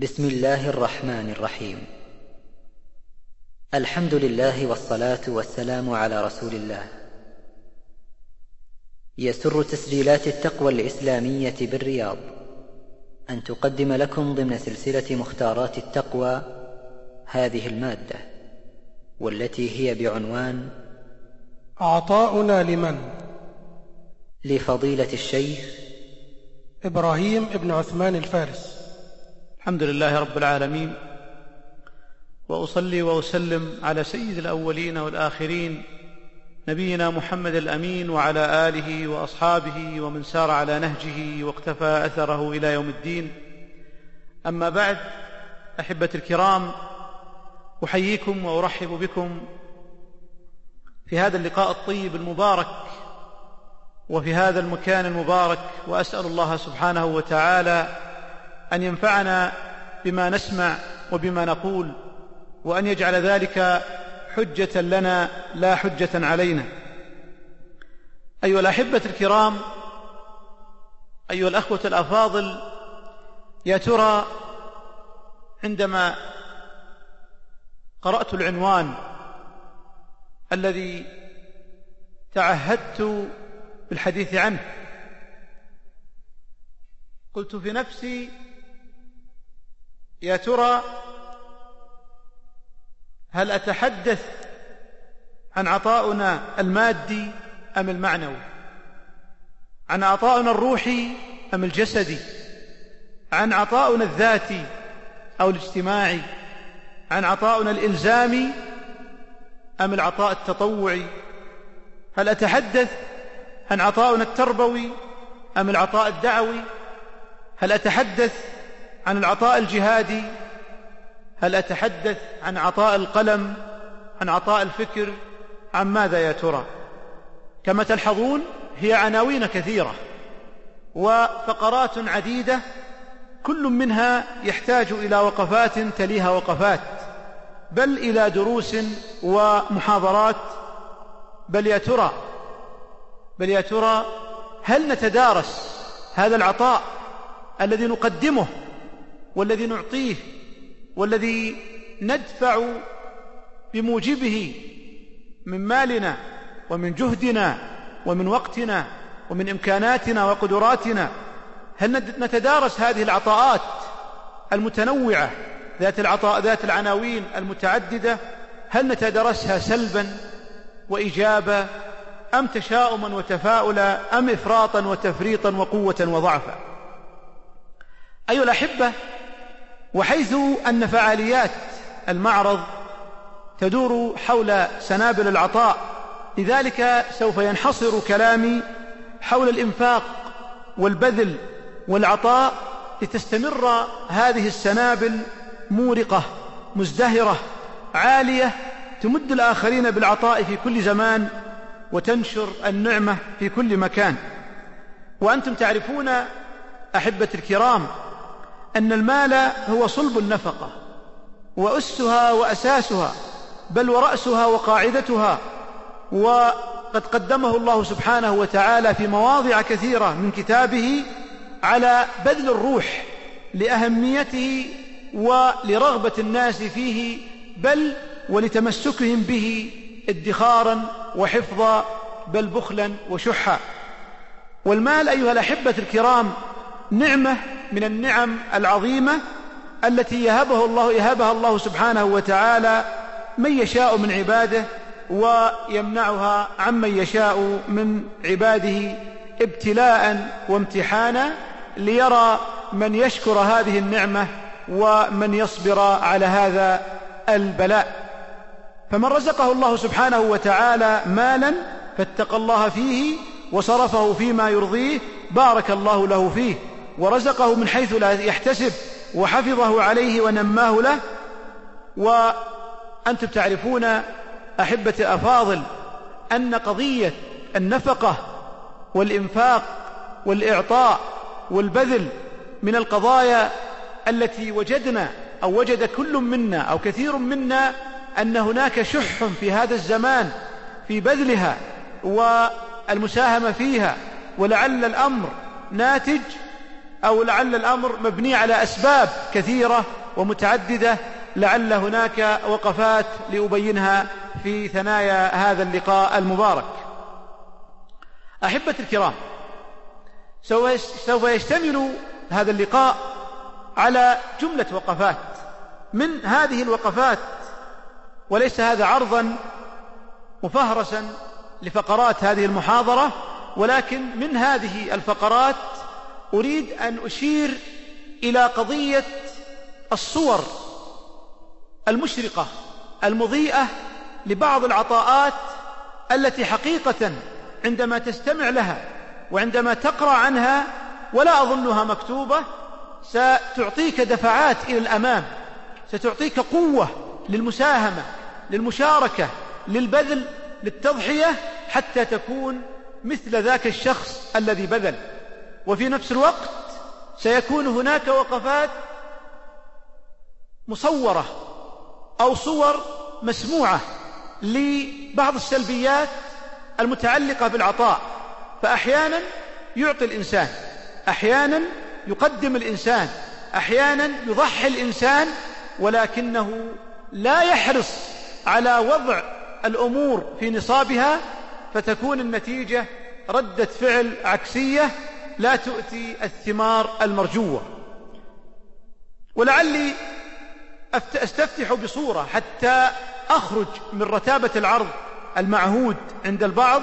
بسم الله الرحمن الرحيم. الحمد لله والصلاة والسلام على رسول الله. يسر تسجيلات التقوى الإسلامية بالرياض. أن تقدم لكم ضمن سلسلة مختارات التقوى هذه المادة والتي هي بعنوان عطاؤنا لمن؟ لفضيلة الشيخ إبراهيم ابن عثمان الفارس. الحمد لله رب العالمين وأصلي وأسلم على سيد الأولين والآخرين نبينا محمد الأمين وعلى آله وأصحابه ومن سار على نهجه واقتفى أثره إلى يوم الدين. أما بعد أحبتي الكرام أحييكم وأرحب بكم في هذا اللقاء الطيب المبارك وفي هذا المكان المبارك وأسأل الله سبحانه وتعالى أن ينفعنا بما نسمع وبما نقول وأن يجعل ذلك حجة لنا لا حجة علينا. أيها الأحبة الكرام أيها الأخوة الأفاضل يا ترى عندما قرأت العنوان الذي تعهدت بالحديث عنه قلت في نفسي يا ترى هل أتحدث عن عطاؤنا المادي أم المعنوي؟ عن عطاؤنا الروحي أم الجسدي؟ عن عطاؤنا الذاتي أو الاجتماعي؟ عن عطاؤنا الإلزامي أم العطاء التطوعي؟ هل أتحدث عن عطاؤنا التربوي أم العطاء الدعوي؟ هل أتحدث عن العطاء الجهادي هل أتحدث عن عطاء القلم عن عطاء الفكر عن ماذا يا ترى؟ كما تلحظون هي عناوين كثيرة وفقرات عديدة كل منها يحتاج إلى وقفات تليها وقفات بل إلى دروس ومحاضرات. بل يا ترى بل يا ترى هل نتدارس هذا العطاء الذي نقدمه والذي نعطيه والذي ندفع بموجبه من مالنا ومن جهدنا ومن وقتنا ومن إمكاناتنا وقدراتنا. هل نتدارس هذه العطاءات المتنوعة ذات العطاء ذات العناوين المتعددة؟ هل نتدرسها سلبا وايجابا أم تشاؤما وتفاؤلا أم افراطا وتفريطا وقوة وضعفا؟ أيها الأحبة وحيث أن فعاليات المعرض تدور حول سنابل العطاء لذلك سوف ينحصر كلامي حول الإنفاق والبذل والعطاء لتستمر هذه السنابل مورقة مزدهرة عالية تمد الآخرين بالعطاء في كل زمان وتنشر النعمة في كل مكان. وأنتم تعرفون احبتي الكرام أن المال هو صلب النفقة وأسها وأساسها بل ورأسها وقاعدتها وقد قدمه الله سبحانه وتعالى في مواضع كثيرة من كتابه على بذل الروح لأهميته ولرغبة الناس فيه بل ولتمسكهم به ادخارا وحفظا بل بخلا وشحا. والمال أيها الأحبة الكرام نعمة من النعم العظيمة التي يهبه الله يهبها الله سبحانه وتعالى من يشاء من عباده ويمنعها عمن يشاء من عباده ابتلاء وامتحانا ليرى من يشكر هذه النعمة ومن يصبر على هذا البلاء. فمن رزقه الله سبحانه وتعالى مالا فاتقى الله فيه وصرفه فيما يرضيه بارك الله له فيه. ورزقه من حيث لا يحتسب وحفظه عليه ونماه له. وأنتم تعرفون أحبة الأفاضل أن قضية النفقة والإنفاق والإعطاء والبذل من القضايا التي وجدنا أو وجد كل منا أو كثير منا أن هناك شح في هذا الزمان في بذلها والمساهمة فيها ولعل الأمر ناتج أو لعل الأمر مبني على أسباب كثيرة ومتعددة لعل هناك وقفات لأبينها في ثنايا هذا اللقاء المبارك. أحبة الكرام سوف يشتمل هذا اللقاء على جملة وقفات. من هذه الوقفات وليس هذا عرضا مفهرسا لفقرات هذه المحاضرة ولكن من هذه الفقرات أريد أن أشير إلى قضية الصور المشرقة المضيئة لبعض العطاءات التي حقيقة عندما تستمع لها وعندما تقرأ عنها ولا أظنها مكتوبة ستعطيك دفعات إلى الأمام ستعطيك قوة للمساهمة للمشاركة للبذل للتضحية حتى تكون مثل ذاك الشخص الذي بذل. وفي نفس الوقت سيكون هناك وقفات مصورة أو صور مسموعة لبعض السلبيات المتعلقة بالعطاء فأحيانا يعطي الإنسان أحيانا يقدم الإنسان أحيانا يضحي الإنسان ولكنه لا يحرص على وضع الأمور في نصابها فتكون النتيجة ردة فعل عكسية لا تؤتي الثمار المرجوة. ولعلي أستفتح بصورة حتى أخرج من رتابة العرض المعهود عند البعض.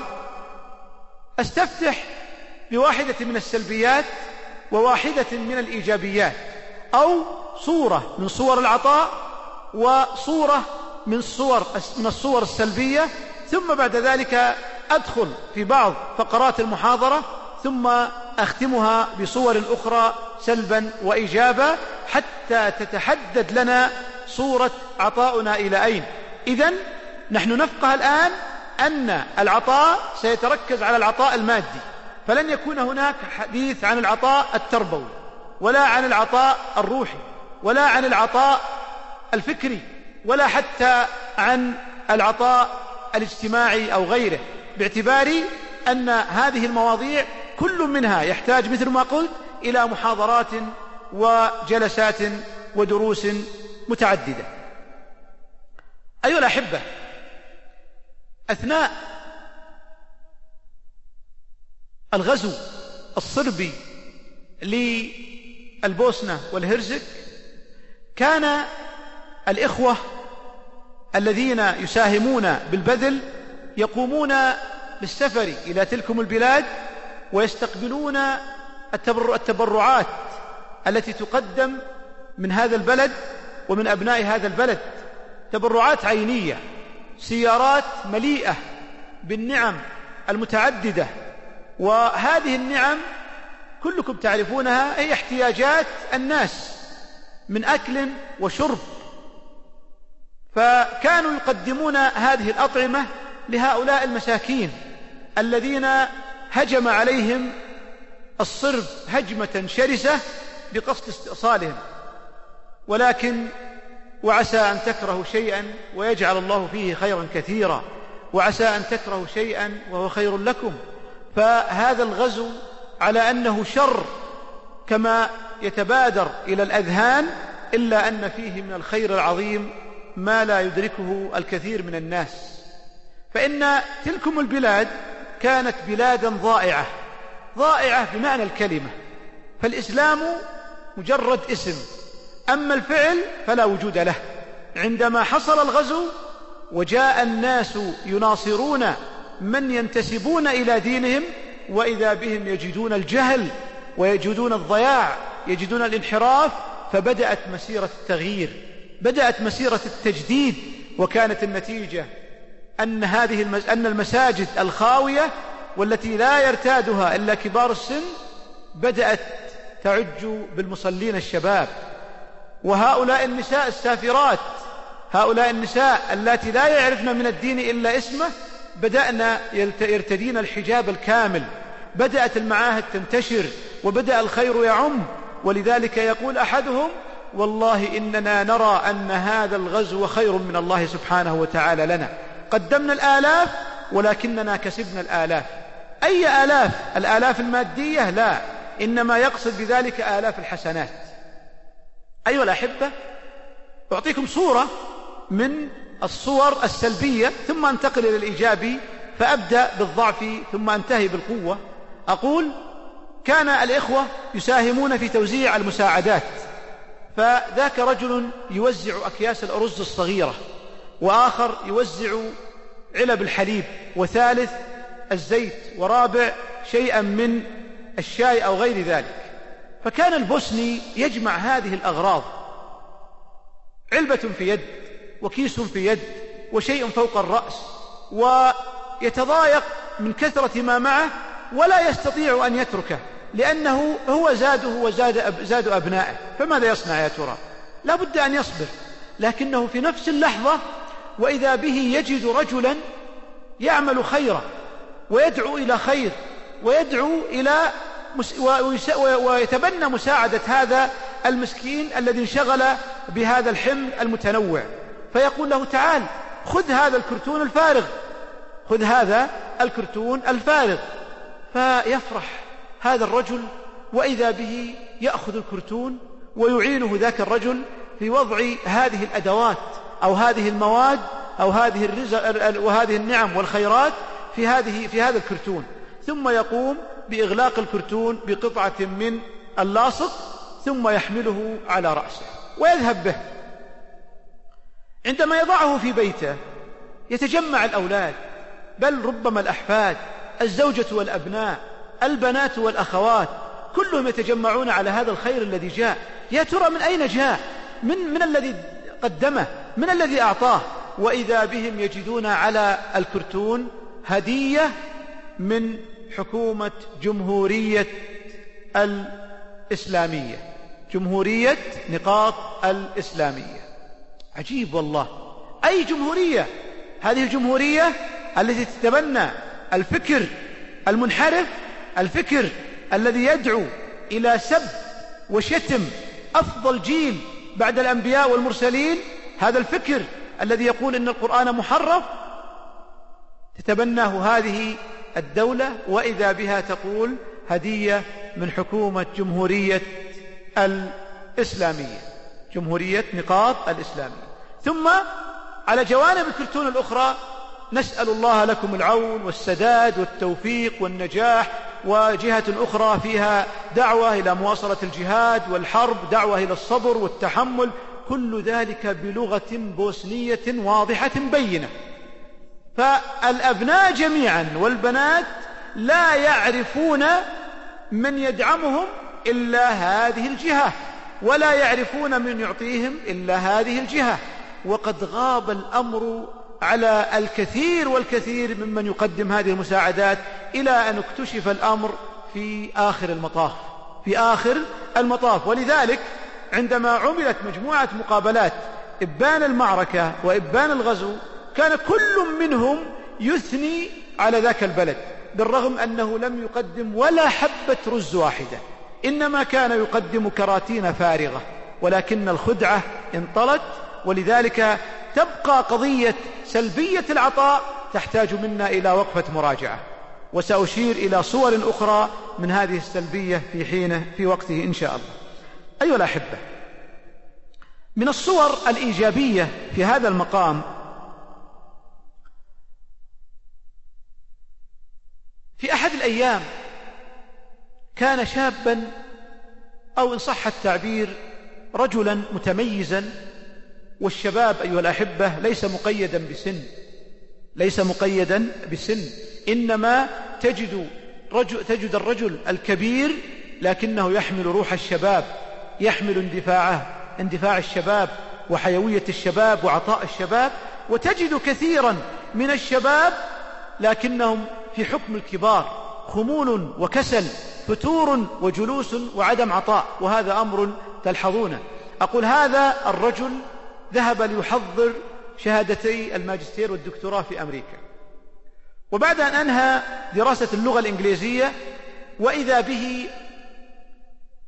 أستفتح بواحدة من السلبيات وواحدة من الإيجابيات أو صورة من صور العطاء وصورة من صور من الصور السلبية. ثم بعد ذلك أدخل في بعض فقرات المحاضرة ثم أختمها بصور أخرى سلبا وإيجابا حتى تتحدد لنا صورة عطاؤنا إلى أين. إذا نحن نفقه الآن أن العطاء سيتركز على العطاء المادي فلن يكون هناك حديث عن العطاء التربوي ولا عن العطاء الروحي ولا عن العطاء الفكري ولا حتى عن العطاء الاجتماعي أو غيره باعتبار أن هذه المواضيع كل منها يحتاج مثل ما قلت إلى محاضرات وجلسات ودروس متعددة. أيها الأحبة أثناء الغزو الصربي للبوسنة والهرزك كان الإخوة الذين يساهمون بالبذل يقومون بالسفر إلى تلكم البلاد ويستقبلون التبرعات التي تقدم من هذا البلد ومن أبناء هذا البلد. تبرعات عينية سيارات مليئة بالنعم المتعددة. وهذه النعم كلكم تعرفونها هي احتياجات الناس من أكل وشرب. فكانوا يقدمون هذه الأطعمة لهؤلاء المساكين الذين هجم عليهم الصرب هجمة شرسة بقصد استئصالهم. ولكن وعسى أن تكرهوا شيئا ويجعل الله فيه خيرا كثيرا. وعسى أن تكرهوا شيئا وهو خير لكم. فهذا الغزو على أنه شر كما يتبادر إلى الأذهان إلا أن فيه من الخير العظيم ما لا يدركه الكثير من الناس. فإن تلكم البلاد كانت بلادا ضائعة. ضائعة بمعنى الكلمة. فالإسلام مجرد اسم. أما الفعل فلا وجود له. عندما حصل الغزو وجاء الناس يناصرون من ينتسبون إلى دينهم وإذا بهم يجدون الجهل ويجدون الضياع يجدون الانحراف فبدأت مسيرة التغيير. بدأت مسيرة التجديد وكانت النتيجة أن هذه المس... أن المساجد الخاوية والتي لا يرتادها إلا كبار السن بدأت تعج بالمصلين الشباب. وهؤلاء النساء السافرات هؤلاء النساء اللاتي لا يعرفن من الدين إلا اسمه بدأنا يرتدين الحجاب الكامل. بدأت المعاهد تنتشر وبدأ الخير يعم. ولذلك يقول أحدهم والله إننا نرى أن هذا الغزو خير من الله سبحانه وتعالى لنا. قدمنا الآلاف ولكننا كسبنا الآلاف. أي آلاف؟ الآلاف المادية لا إنما يقصد بذلك آلاف الحسنات. أيها الأحبة أعطيكم صورة من الصور السلبية ثم أنتقل إلى الإيجابي فأبدأ بالضعف ثم أنتهي بالقوة. أقول كان الإخوة يساهمون في توزيع المساعدات فذاك رجل يوزع أكياس الأرز الصغيرة. وآخر يوزع علب الحليب وثالث الزيت ورابع شيئا من الشاي أو غير ذلك. فكان البوسني يجمع هذه الأغراض. علبة في يد وكيس في يد وشيء فوق الرأس ويتضايق من كثرة ما معه ولا يستطيع أن يتركه لأنه هو زاده وزاد أب زاد أبنائه. فماذا يصنع يا ترى؟ لا بد أن يصبر لكنه في نفس اللحظة وإذا به يجد رجلا يعمل خيرا ويدعو إلى خير ويدعو إلى ويتبنى مساعدة هذا المسكين الذي انشغل بهذا الحمل المتنوع. فيقول له تعال خذ هذا الكرتون الفارغ. خذ هذا الكرتون الفارغ. فيفرح هذا الرجل وإذا به يأخذ الكرتون ويعينه ذاك الرجل في وضع هذه الأدوات. أو هذه المواد أو هذه الرزق وهذه النعم والخيرات في هذه في هذا الكرتون. ثم يقوم بإغلاق الكرتون بقطعة من اللاصق ثم يحمله على رأسه ويذهب به. عندما يضعه في بيته يتجمع الأولاد بل ربما الأحفاد الزوجة والأبناء البنات والأخوات كلهم يتجمعون على هذا الخير الذي جاء. يا ترى من أين جاء؟ من, من الذي قدمه. من الذي أعطاه؟ وإذا بهم يجدون على الكرتون هدية من حكومة جمهورية الإسلامية. جمهورية نقاط الإسلامية. عجيب والله. أي جمهورية؟ هذه الجمهورية التي تتبنى الفكر المنحرف الفكر الذي يدعو إلى سب وشتم أفضل جيل بعد الأنبياء والمرسلين هذا الفكر الذي يقول إن القرآن محرف تتبناه هذه الدولة وإذا بها تقول هدية من حكومة جمهورية الإسلامية جمهورية نقاط الإسلامية. ثم على جوانب الكرتون الأخرى نسأل الله لكم العون والسداد والتوفيق والنجاح وجهة أخرى فيها دعوة إلى مواصلة الجهاد والحرب دعوة إلى الصبر والتحمل كل ذلك بلغة بوسنية واضحة بينة. فالأبناء جميعا والبنات لا يعرفون من يدعمهم إلا هذه الجهة ولا يعرفون من يعطيهم إلا هذه الجهة. وقد غاب الأمر على الكثير والكثير ممن يقدم هذه المساعدات إلى أن اكتشف الأمر في آخر المطاف في آخر المطاف. ولذلك عندما عملت مجموعة مقابلات إبان المعركة وإبان الغزو كان كل منهم يثني على ذاك البلد بالرغم أنه لم يقدم ولا حبة رز واحدة. إنما كان يقدم كراتين فارغة ولكن الخدعة انطلت. ولذلك تبقى قضية سلبية العطاء تحتاج منا إلى وقفة مراجعة. وسأشير إلى صور أخرى من هذه السلبية في حينه في وقته إن شاء الله. أيها الأحبة من الصور الإيجابية في هذا المقام في أحد الأيام كان شابا أو إن صح التعبير رجلا متميزا والشباب أيها الأحبة ليس مقيدا بسن ليس مقيدا بسن إنما تجد, رجل تجد الرجل الكبير لكنه يحمل روح الشباب يحمل اندفاعه اندفاع الشباب وحيوية الشباب وعطاء الشباب وتجد كثيرا من الشباب لكنهم في حكم الكبار خمول وكسل فتور وجلوس وعدم عطاء وهذا أمر تلحظونه. أقول هذا الرجل ذهب ليحضر شهادتي الماجستير والدكتوراه في أمريكا. وبعد أن أنهى دراسة اللغة الإنجليزية وإذا به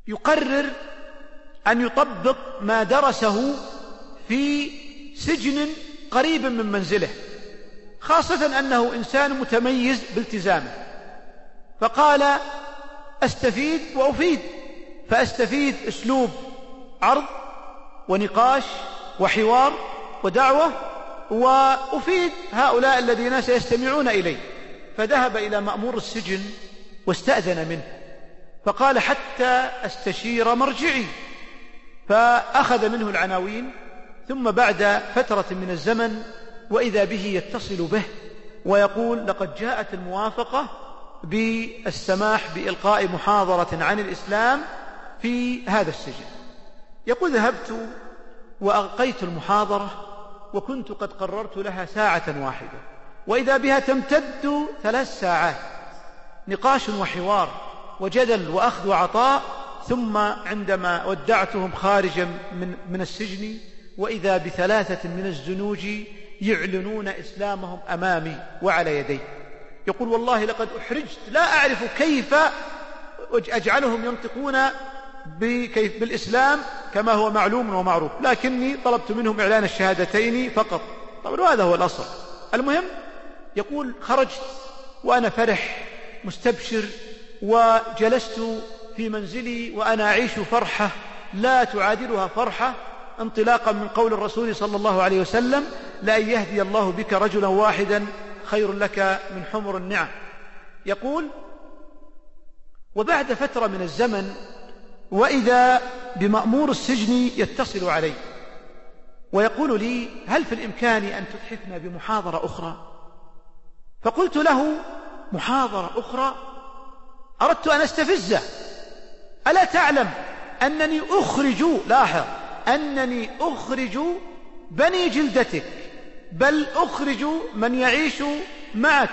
يقرر أن يطبق ما درسه في سجن قريب من منزله خاصة أنه إنسان متميز بالتزامه. فقال أستفيد وأفيد فأستفيد أسلوب عرض ونقاش وحوار ودعوة وأفيد هؤلاء الذين سيستمعون إلي. فذهب إلى مأمور السجن واستأذن منه. فقال حتى أستشير مرجعي. فأخذ منه العناوين ثم بعد فترة من الزمن وإذا به يتصل به ويقول لقد جاءت الموافقة بالسماح بإلقاء محاضرة عن الإسلام في هذا السجن. يقول ذهبت وألقيت المحاضرة وكنت قد قررت لها ساعة واحدة. وإذا بها تمتد ثلاث ساعات. نقاش وحوار وجدل وأخذ وعطاء ثم عندما ودعتهم خارجا من, من السجن وإذا بثلاثة من الزنوج يعلنون إسلامهم أمامي وعلى يدي. يقول والله لقد أحرجت لا أعرف كيف أجعلهم ينطقون بكيف بالإسلام كما هو معلوم ومعروف. لكني طلبت منهم إعلان الشهادتين فقط. طبعا وهذا هو الأصل. المهم يقول خرجت وأنا فرح مستبشر وجلست في منزلي وأنا أعيش فرحة لا تعادلها فرحة انطلاقا من قول الرسول صلى الله عليه وسلم لأن يهدي الله بك رجلا واحدا خير لك من حمر النعم. يقول وبعد فترة من الزمن وإذا بمأمور السجن يتصل علي ويقول لي هل في الإمكان أن تتحفنا بمحاضرة أخرى؟ فقلت له محاضرة أخرى؟ أردت أن أستفزه. ألا تعلم أنني أخرج لاحظ أنني أخرج بني جلدتك بل أخرج من يعيش معك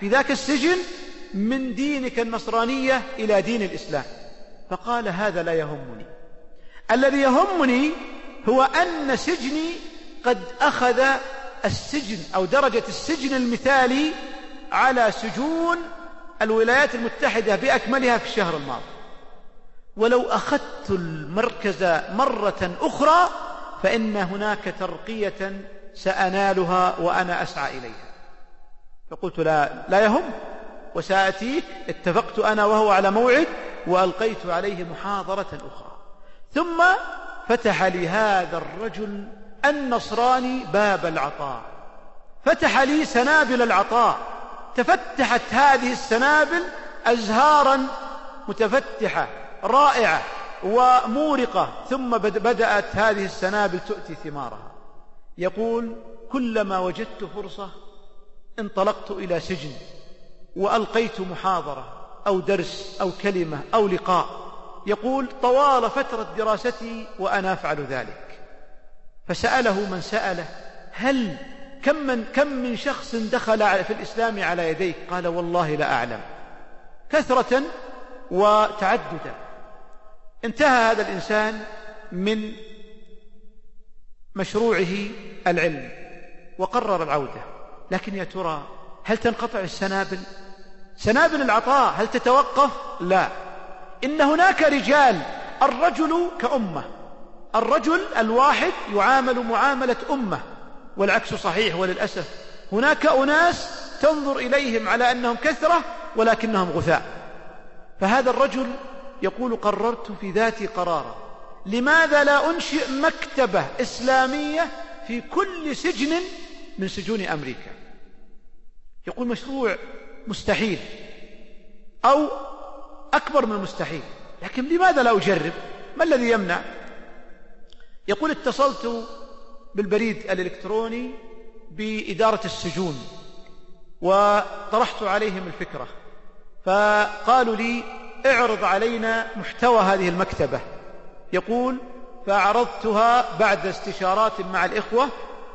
في ذاك السجن من دينك النصرانية إلى دين الإسلام. فقال هذا لا يهمني. الذي يهمني هو أن سجني قد أخذ السجن أو درجة السجن المثالي على سجون الولايات المتحدة بأكملها في الشهر الماضي. ولو أخذت المركز مرة أخرى فإن هناك ترقية سأنالها وأنا أسعى إليها. فقلت لا, لا يهم. وسآتيك اتفقت أنا وهو على موعد وألقيت عليه محاضرة أخرى. ثم فتح لي هذا الرجل النصراني باب العطاء. فتح لي سنابل العطاء. تفتحت هذه السنابل أزهارا متفتحة رائعة ومورقة. ثم بدأت هذه السنابل تؤتي ثمارها. يقول كلما وجدت فرصة انطلقت إلى سجن. وألقيت محاضرة أو درس أو كلمة أو لقاء. يقول طوال فترة دراستي وأنا أفعل ذلك. فسأله من سأله هل كم من, كم من شخص دخل في الإسلام على يديك؟ قال والله لا أعلم. كثرة وتعددا. انتهى هذا الإنسان من مشروعه العلم وقرر العودة. لكن يا ترى هل تنقطع السنابل؟ سنابل العطاء هل تتوقف؟ لا. إن هناك رجال الرجل كأمة. الرجل الواحد يعامل معاملة أمة والعكس صحيح وللأسف. هناك أناس تنظر إليهم على أنهم كثرة ولكنهم غثاء. فهذا الرجل يقول قررت في ذاتي قرارا. لماذا لا أنشئ مكتبة إسلامية في كل سجن من سجون أمريكا؟ يقول مشروع مستحيل أو أكبر من المستحيل. لكن لماذا لا أجرب؟ ما الذي يمنع؟ يقول اتصلت بالبريد الإلكتروني بإدارة السجون وطرحت عليهم الفكرة فقالوا لي اعرض علينا محتوى هذه المكتبة. يقول فعرضتها بعد استشارات مع الإخوة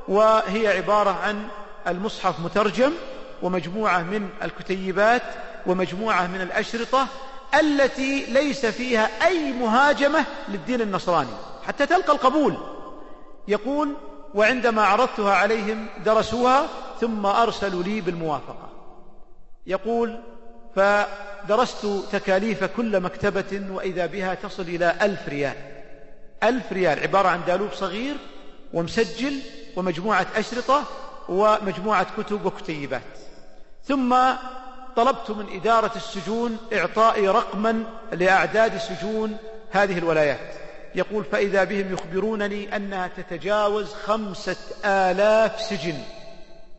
وهي عبارة عن المصحف مترجم ومجموعة من الكتيبات ومجموعة من الأشرطة التي ليس فيها أي مهاجمة للدين النصراني حتى تلقى القبول. يقول وعندما عرضتها عليهم درسوها ثم أرسلوا لي بالموافقة. يقول فدرست تكاليف كل مكتبة وإذا بها تصل إلى ألف ريال. ألف ريال عبارة عن دالوب صغير ومسجل ومجموعة أشرطة ومجموعة كتب وكتيبات. ثم طلبت من إدارة السجون إعطائي رقما لأعداد سجون هذه الولايات. يقول فإذا بهم يخبرونني أنها تتجاوز خمسة آلاف سجن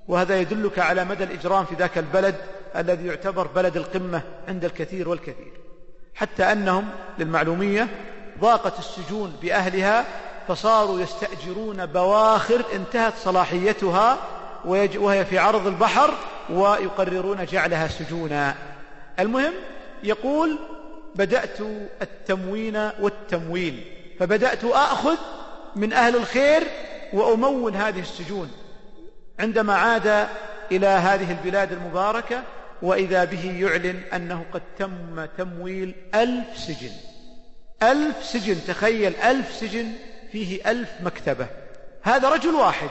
وهذا يدلك على مدى الإجرام في ذاك البلد الذي يعتبر بلد القمة عند الكثير والكثير. حتى أنهم للمعلومية ضاقت السجون بأهلها فصاروا يستأجرون بواخر انتهت صلاحيتها وهي في عرض البحر ويقررون جعلها سجونا. المهم يقول بدأت التموين والتمويل. فبدأت آخذ من أهل الخير وأمون هذه السجون. عندما عاد إلى هذه البلاد المباركة وإذا به يعلن أنه قد تم تمويل ألف سجن. ألف سجن تخيل ألف سجن فيه ألف مكتبة. هذا رجل واحد.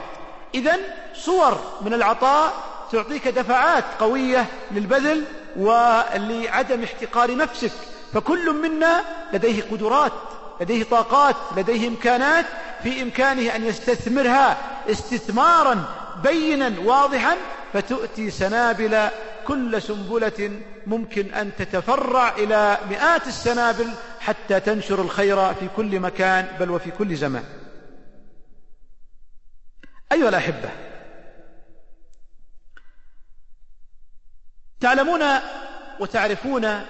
إذا صور من العطاء تعطيك دفعات قوية للبذل ولعدم احتقار نفسك. فكل منا لديه قدرات لديه طاقات لديه إمكانات في إمكانه أن يستثمرها استثمارا بينا واضحا فتؤتي سنابل كل سنبلة ممكن أن تتفرع إلى مئات السنابل حتى تنشر الخير في كل مكان بل وفي كل زمان. أيها الأحبة. تعلمون وتعرفون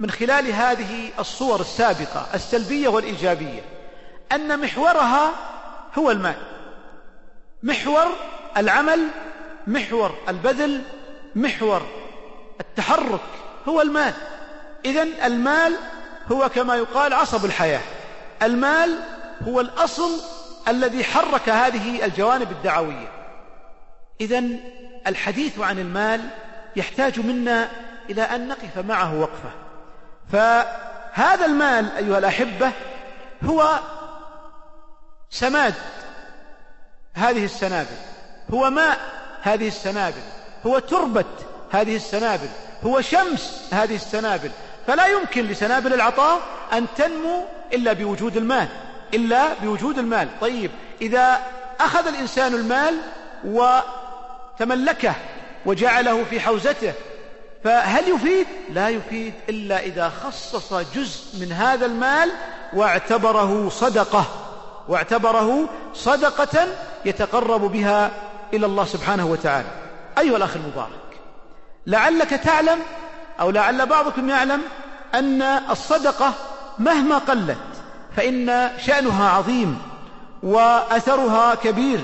من خلال هذه الصور السابقة السلبية والإيجابية أن محورها هو المال. محور العمل محور البذل محور التحرك هو المال. إذا المال هو كما يقال عصب الحياة. المال هو الأصل الذي حرك هذه الجوانب الدعوية. إذا الحديث عن المال يحتاج منا إلى أن نقف معه وقفة. فهذا المال أيها الأحبة هو سماد هذه السنابل. هو ماء هذه السنابل. هو تربة هذه السنابل. هو شمس هذه السنابل. فلا يمكن لسنابل العطاء أن تنمو إلا بوجود المال إلا بوجود المال طيب إذا أخذ الإنسان المال وتملكه وجعله في حوزته فهل يفيد؟ لا يفيد إلا إذا خصص جزء من هذا المال واعتبره صدقة واعتبره صدقة يتقرب بها إلى الله سبحانه وتعالى أيها الأخ المبارك لعلك تعلم أو لعل بعضكم يعلم أن الصدقة مهما قلت فإن شأنها عظيم وأثرها كبير.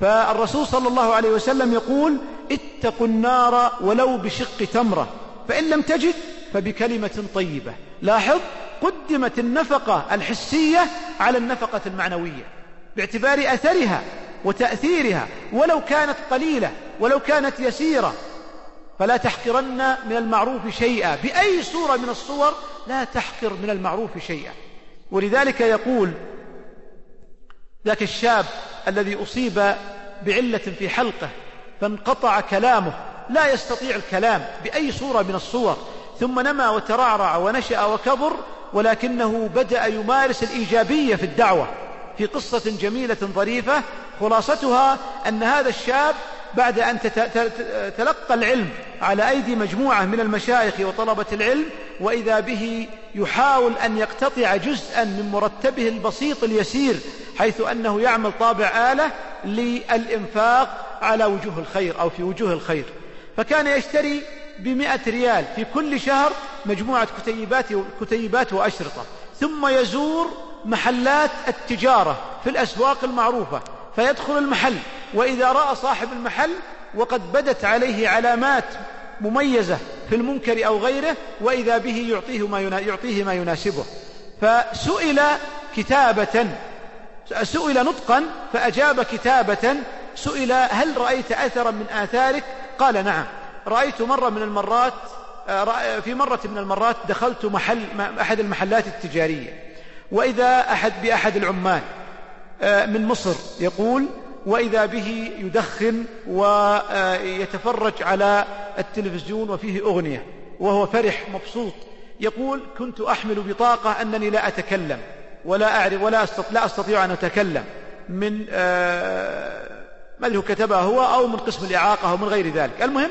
فالرسول صلى الله عليه وسلم يقول اتقوا النار ولو بشق تمرة فإن لم تجد فبكلمة طيبة. لاحظ قدمت النفقة الحسية على النفقة المعنوية باعتبار أثرها وتأثيرها ولو كانت قليلة ولو كانت يسيرة. فلا تحقرن من المعروف شيئا بأي صورة من الصور لا تحقر من المعروف شيئا. ولذلك يقول ذاك الشاب الذي أصيب بعلة في حلقه فانقطع كلامه لا يستطيع الكلام بأي صورة من الصور ثم نما وترعرع ونشأ وكبر ولكنه بدأ يمارس الإيجابية في الدعوة في قصة جميلة ظريفة خلاصتها أن هذا الشاب بعد أن تلقى العلم على أيدي مجموعة من المشايخ وطلبة العلم وإذا به يحاول أن يقتطع جزءا من مرتبه البسيط اليسير حيث أنه يعمل طابع آلة للإنفاق على وجوه الخير أو في وجوه الخير. فكان يشتري بمئة ريال في كل شهر مجموعة كتيبات, كتيبات وأشرطة ثم يزور محلات التجارة في الأسواق المعروفة. فيدخل المحل وإذا رأى صاحب المحل وقد بدت عليه علامات مميزة في المنكر أو غيره وإذا به يعطيه ما, يعطيه ما يناسبه. فسئل كتابة سئل نطقا فأجاب كتابة سئل هل رأيت أثرا من آثارك؟ قال نعم. رأيت مرة من المرات آه، في مرة من المرات دخلت محل أحد المحلات التجارية وإذا أحد بأحد العمال من مصر يقول وإذا به يدخن ويتفرج على التلفزيون وفيه أغنية وهو فرح مبسوط يقول كنت أحمل بطاقة أنني لا أتكلم ولا أعرف ولا أستطيع, لا أستطيع أن أتكلم من ما آه، اللي كتبها هو أو من قسم الإعاقة أو من غير ذلك. المهم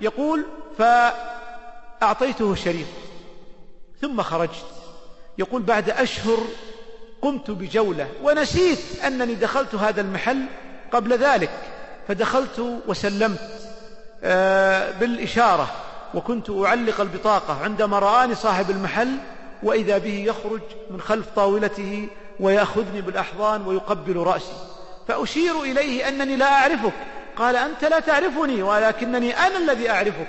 يقول فأعطيته الشريط ثم خرجت. يقول بعد أشهر قمت بجولة ونسيت أنني دخلت هذا المحل قبل ذلك فدخلت وسلمت آه، بالإشارة وكنت أعلق البطاقة عندما رآني صاحب المحل وإذا به يخرج من خلف طاولته ويأخذني بالأحضان ويقبل رأسي. فأشير إليه أنني لا أعرفك. قال أنت لا تعرفني ولكنني أنا الذي أعرفك.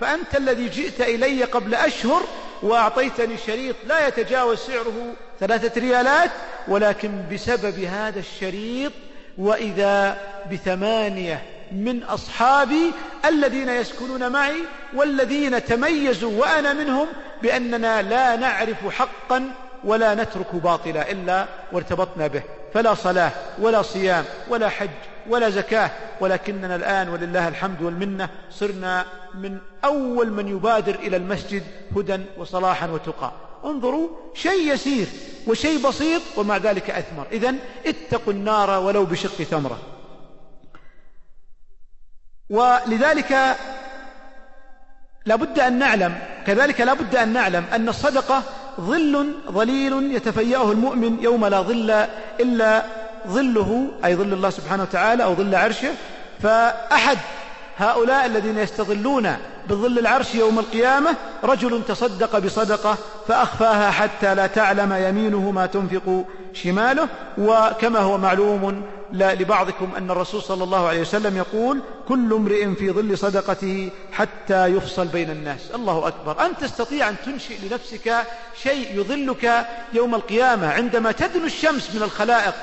فأنت الذي جئت إلي قبل أشهر وأعطيتني شريط لا يتجاوز سعره ثلاثة ريالات ولكن بسبب هذا الشريط وإذا بثمانية من أصحابي الذين يسكنون معي والذين تميزوا وأنا منهم بأننا لا نعرف حقا ولا نترك باطلا إلا وارتبطنا به. فلا صلاة ولا صيام ولا حج ولا زكاة ولكننا الآن ولله الحمد والمنة صرنا من أول من يبادر إلى المسجد هدى وصلاحا وتقى. انظروا شيء يسير وشيء بسيط ومع ذلك أثمر. إذا اتقوا النار ولو بشق ثمرة. ولذلك لابد أن نعلم كذلك لابد أن نعلم أن الصدقة ظل ظليل يتفيأه المؤمن يوم لا ظل إلا ظله أي ظل الله سبحانه وتعالى أو ظل عرشه فأحد هؤلاء الذين يستظلون بظل العرش يوم القيامة رجل تصدق بصدقة فأخفاها حتى لا تعلم يمينه ما تنفق شماله وكما هو معلوم لبعضكم أن الرسول صلى الله عليه وسلم يقول كل امرئ في ظل صدقته حتى يفصل بين الناس الله أكبر. أن تستطيع أن تنشئ لنفسك شيء يظلك يوم القيامة عندما تدنو الشمس من الخلائق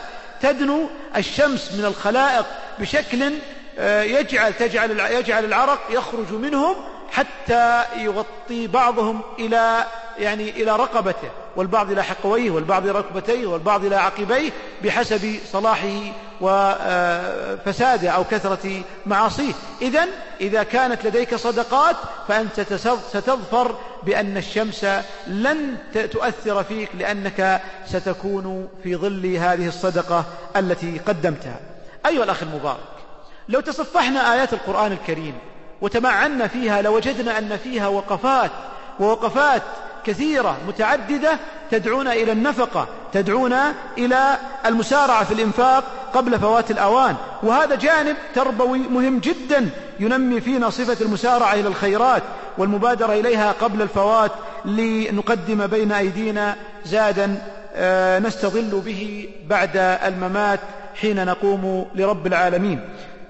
تدنو الشمس من الخلائق بشكل آه، يجعل تجعل يجعل العرق يخرج منهم حتى يغطي بعضهم إلى يعني إلى رقبته والبعض إلى حقويه والبعض إلى ركبتيه والبعض إلى عقبيه بحسب صلاحه وفساده أو كثرة معاصيه. إذا إذا كانت لديك صدقات فأنت ستظفر بأن الشمس لن تؤثر فيك لأنك ستكون في ظل هذه الصدقة التي قدمتها. أيها الأخ المبارك لو تصفحنا آيات القرآن الكريم وتمعنا فيها لوجدنا أن فيها وقفات ووقفات كثيرة متعددة تدعونا إلى النفقة تدعونا إلى المسارعة في الإنفاق قبل فوات الأوان. وهذا جانب تربوي مهم جدا ينمي فينا صفة المسارعة إلى الخيرات والمبادرة إليها قبل الفوات لنقدم بين أيدينا زادا آه، نستظل به بعد الممات حين نقوم لرب العالمين.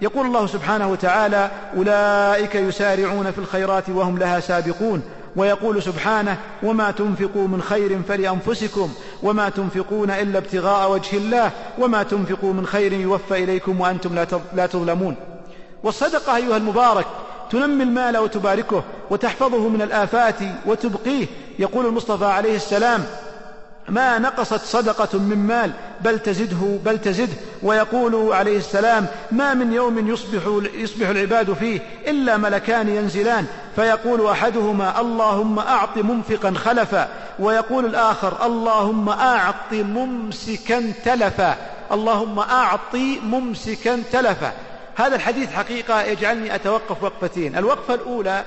يقول الله سبحانه وتعالى أولئك يسارعون في الخيرات وهم لها سابقون. ويقول سبحانه وما تنفقوا من خير فلأنفسكم وما تنفقون إلا ابتغاء وجه الله وما تنفقوا من خير يوفى إليكم وأنتم لا تظلمون. والصدقة أيها المبارك تنمي المال وتباركه وتحفظه من الآفات وتبقيه يقول المصطفى عليه السلام ما نقصت صدقة من مال بل تزده بل تزده. ويقول عليه السلام ما من يوم يصبح, يصبح العباد فيه إلا ملكان ينزلان. فيقول أحدهما اللهم أعط منفقا خلفا. ويقول الآخر اللهم أعط ممسكا تلفا. اللهم أعط ممسكا تلفا. هذا الحديث حقيقة يجعلني أتوقف وقفتين. الوقفة الأولى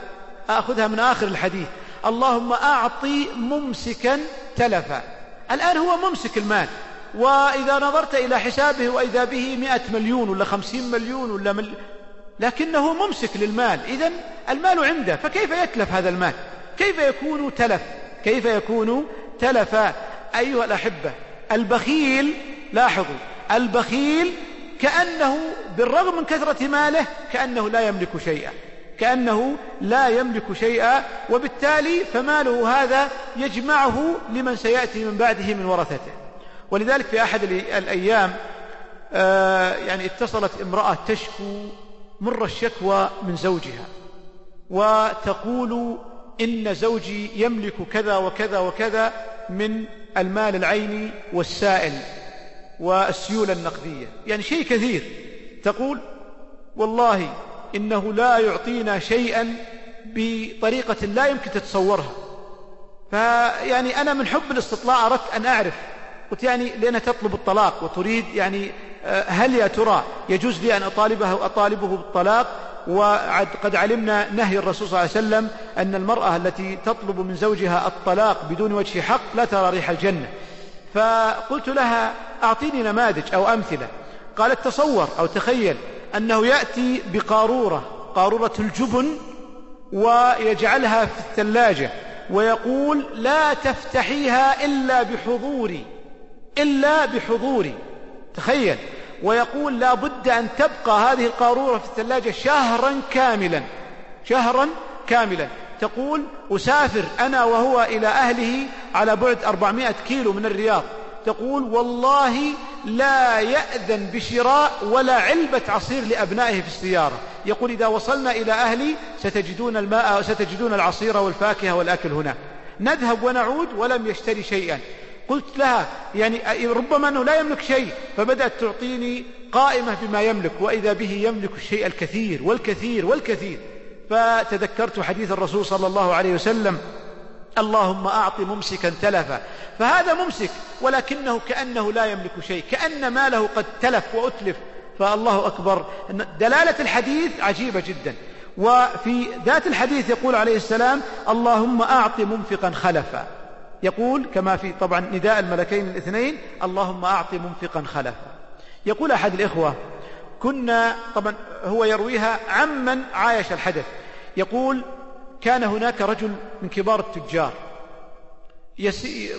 أخذها من آخر الحديث اللهم أعطي ممسكا تلفا. الآن هو ممسك المال وإذا نظرت إلى حسابه وإذا به مئة مليون ولا خمسين مليون ولا مل... لكنه ممسك للمال. إذا المال عنده فكيف يتلف هذا المال؟ كيف يكون تلف؟ كيف يكون تلفا أيها الأحبة البخيل لاحظوا البخيل كأنه بالرغم من كثرة ماله كأنه لا يملك شيئا. كأنه لا يملك شيئا وبالتالي فماله هذا يجمعه لمن سيأتي من بعده من ورثته. ولذلك في أحد الأيام آه، يعني اتصلت امرأة تشكو مر الشكوى من زوجها وتقول إن زوجي يملك كذا وكذا وكذا من المال العيني والسائل والسيولة النقدية. يعني شيء كثير. تقول والله إنه لا يعطينا شيئا بطريقة لا يمكن تتصورها. فيعني أنا من حب الاستطلاع أردت أن أعرف. قلت يعني لأنها تطلب الطلاق وتريد يعني آه، هل يا ترى يجوز لي أن أطالبه أطالبه بالطلاق؟ وقد علمنا نهي الرسول صلى الله عليه وسلم أن المرأة التي تطلب من زوجها الطلاق بدون وجه حق لا ترى ريح الجنة. فقلت لها أعطيني نماذج أو أمثلة. قالت تصور أو تخيل. أنه يأتي بقارورة قارورة الجبن ويجعلها في الثلاجة ويقول لا تفتحيها إلا بحضوري إلا بحضوري. تخيل. ويقول لا بد أن تبقى هذه القارورة في الثلاجة شهرا كاملا شهرا كاملا. تقول أسافر أنا وهو إلى أهله على بعد 400 كيلو من الرياض. تقول والله لا يأذن بشراء ولا علبة عصير لأبنائه في السيارة. يقول إذا وصلنا إلى أهلي ستجدون الماء ستجدون العصير والفاكهة والأكل هنا. نذهب ونعود ولم يشتري شيئا. قلت لها يعني ربما أنه لا يملك شيء فبدأت تعطيني قائمة بما يملك وإذا به يملك الشيء الكثير والكثير والكثير. فتذكرت حديث الرسول صلى الله عليه وسلم اللهم أعط ممسكا تلفا. فهذا ممسك ولكنه كأنه لا يملك شيء كأن ماله قد تلف وأتلف. فالله أكبر. دلالة الحديث عجيبة جدا. وفي ذات الحديث يقول عليه السلام اللهم أعط منفقا خلفا. يقول كما في طبعا نداء الملكين الاثنين اللهم أعط منفقا خلفا. يقول أحد الإخوة كنا طبعا هو يرويها عمن عايش الحدث. يقول كان هناك رجل من كبار التجار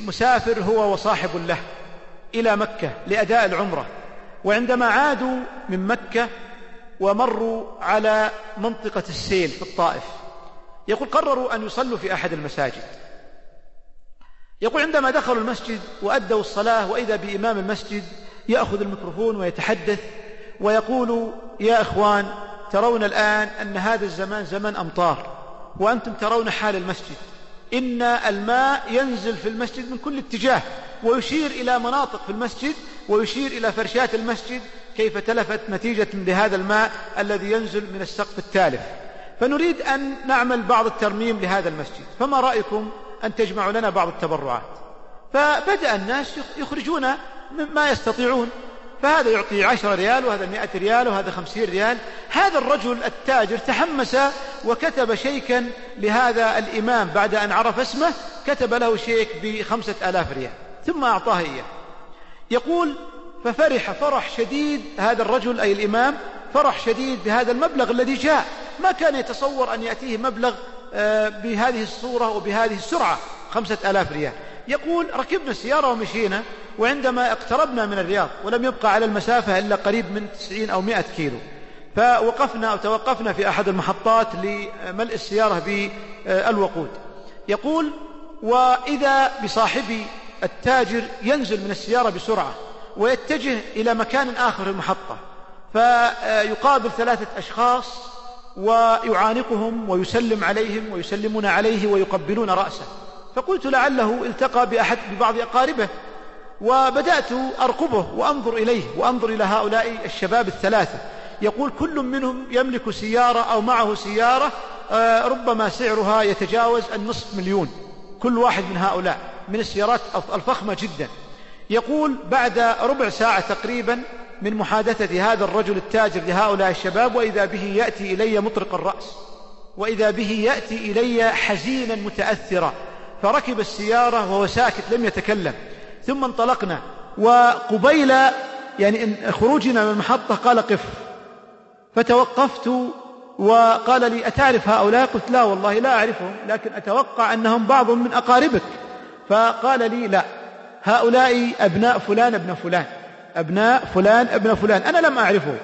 مسافر هو وصاحب له إلى مكة لأداء العمرة وعندما عادوا من مكة ومروا على منطقة السيل في الطائف يقول قرروا أن يصلوا في أحد المساجد. يقول عندما دخلوا المسجد وأدوا الصلاة وإذا بإمام المسجد يأخذ الميكروفون ويتحدث ويقول يا إخوان ترون الآن أن هذا الزمان زمن أمطار. وأنتم ترون حال المسجد. إن الماء ينزل في المسجد من كل اتجاه ويشير إلى مناطق في المسجد ويشير إلى فرشات المسجد كيف تلفت نتيجة لهذا الماء الذي ينزل من السقف التالف. فنريد أن نعمل بعض الترميم لهذا المسجد. فما رأيكم أن تجمعوا لنا بعض التبرعات؟ فبدأ الناس يخرجون ما يستطيعون. فهذا يعطي عشر ريال وهذا مئة ريال وهذا خمسين ريال. هذا الرجل التاجر تحمس وكتب شيكا لهذا الإمام بعد أن عرف اسمه كتب له شيك بخمسة آلاف ريال ثم أعطاه إياه. يقول ففرح فرح شديد هذا الرجل أي الإمام فرح شديد بهذا المبلغ الذي جاء. ما كان يتصور أن يأتيه مبلغ آه، بهذه الصورة وبهذه السرعة خمسة آلاف ريال. يقول ركبنا السيارة ومشينا. وعندما اقتربنا من الرياض ولم يبقى على المسافة إلا قريب من 90 أو 100 كيلو فوقفنا أو توقفنا في أحد المحطات لملء السيارة بالوقود. يقول وإذا بصاحبي التاجر ينزل من السيارة بسرعة ويتجه إلى مكان آخر في المحطة فيقابل ثلاثة أشخاص ويعانقهم ويسلم عليهم ويسلمون عليه ويقبلون رأسه. فقلت لعله التقى بأحد ببعض أقاربه وبدأت أرقبه وأنظر إليه وأنظر إلى هؤلاء الشباب الثلاثة. يقول كل منهم يملك سيارة أو معه سيارة آه، ربما سعرها يتجاوز النصف مليون. كل واحد من هؤلاء من السيارات الفخمة جدا. يقول بعد ربع ساعة تقريبا من محادثة هذا الرجل التاجر لهؤلاء الشباب وإذا به يأتي إلي مطرق الرأس. وإذا به يأتي إلي حزينا متأثرا. فركب السيارة وهو ساكت لم يتكلم. ثم انطلقنا. وقبيل يعني خروجنا من المحطة قال قف. فتوقفت وقال لي أتعرف هؤلاء؟ قلت لا والله لا أعرفهم لكن أتوقع أنهم بعض من أقاربك. فقال لي لا هؤلاء أبناء فلان ابن فلان أبناء فلان ابن فلان أنا لم أعرفه.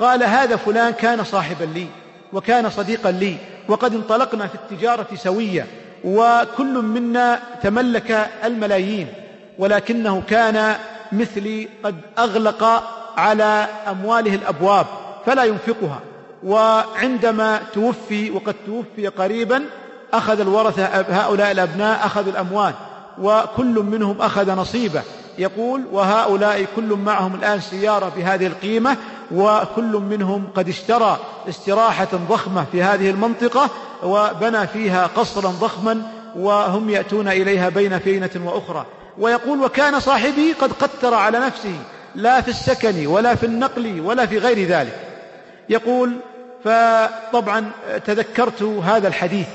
قال هذا فلان كان صاحبا لي وكان صديقا لي وقد انطلقنا في التجارة سوية وكل منا تملك الملايين. ولكنه كان مثلي قد أغلق على أمواله الأبواب فلا ينفقها. وعندما توفي وقد توفي قريبا أخذ الورثة هؤلاء الأبناء أخذوا الأموال وكل منهم أخذ نصيبه. يقول وهؤلاء كل معهم الآن سيارة بهذه القيمة وكل منهم قد اشترى استراحة ضخمة في هذه المنطقة وبنى فيها قصرا ضخما وهم يأتون إليها بين فينة وأخرى. ويقول وكان صاحبي قد قتر على نفسه لا في السكن ولا في النقل ولا في غير ذلك. يقول فطبعا تذكرت هذا الحديث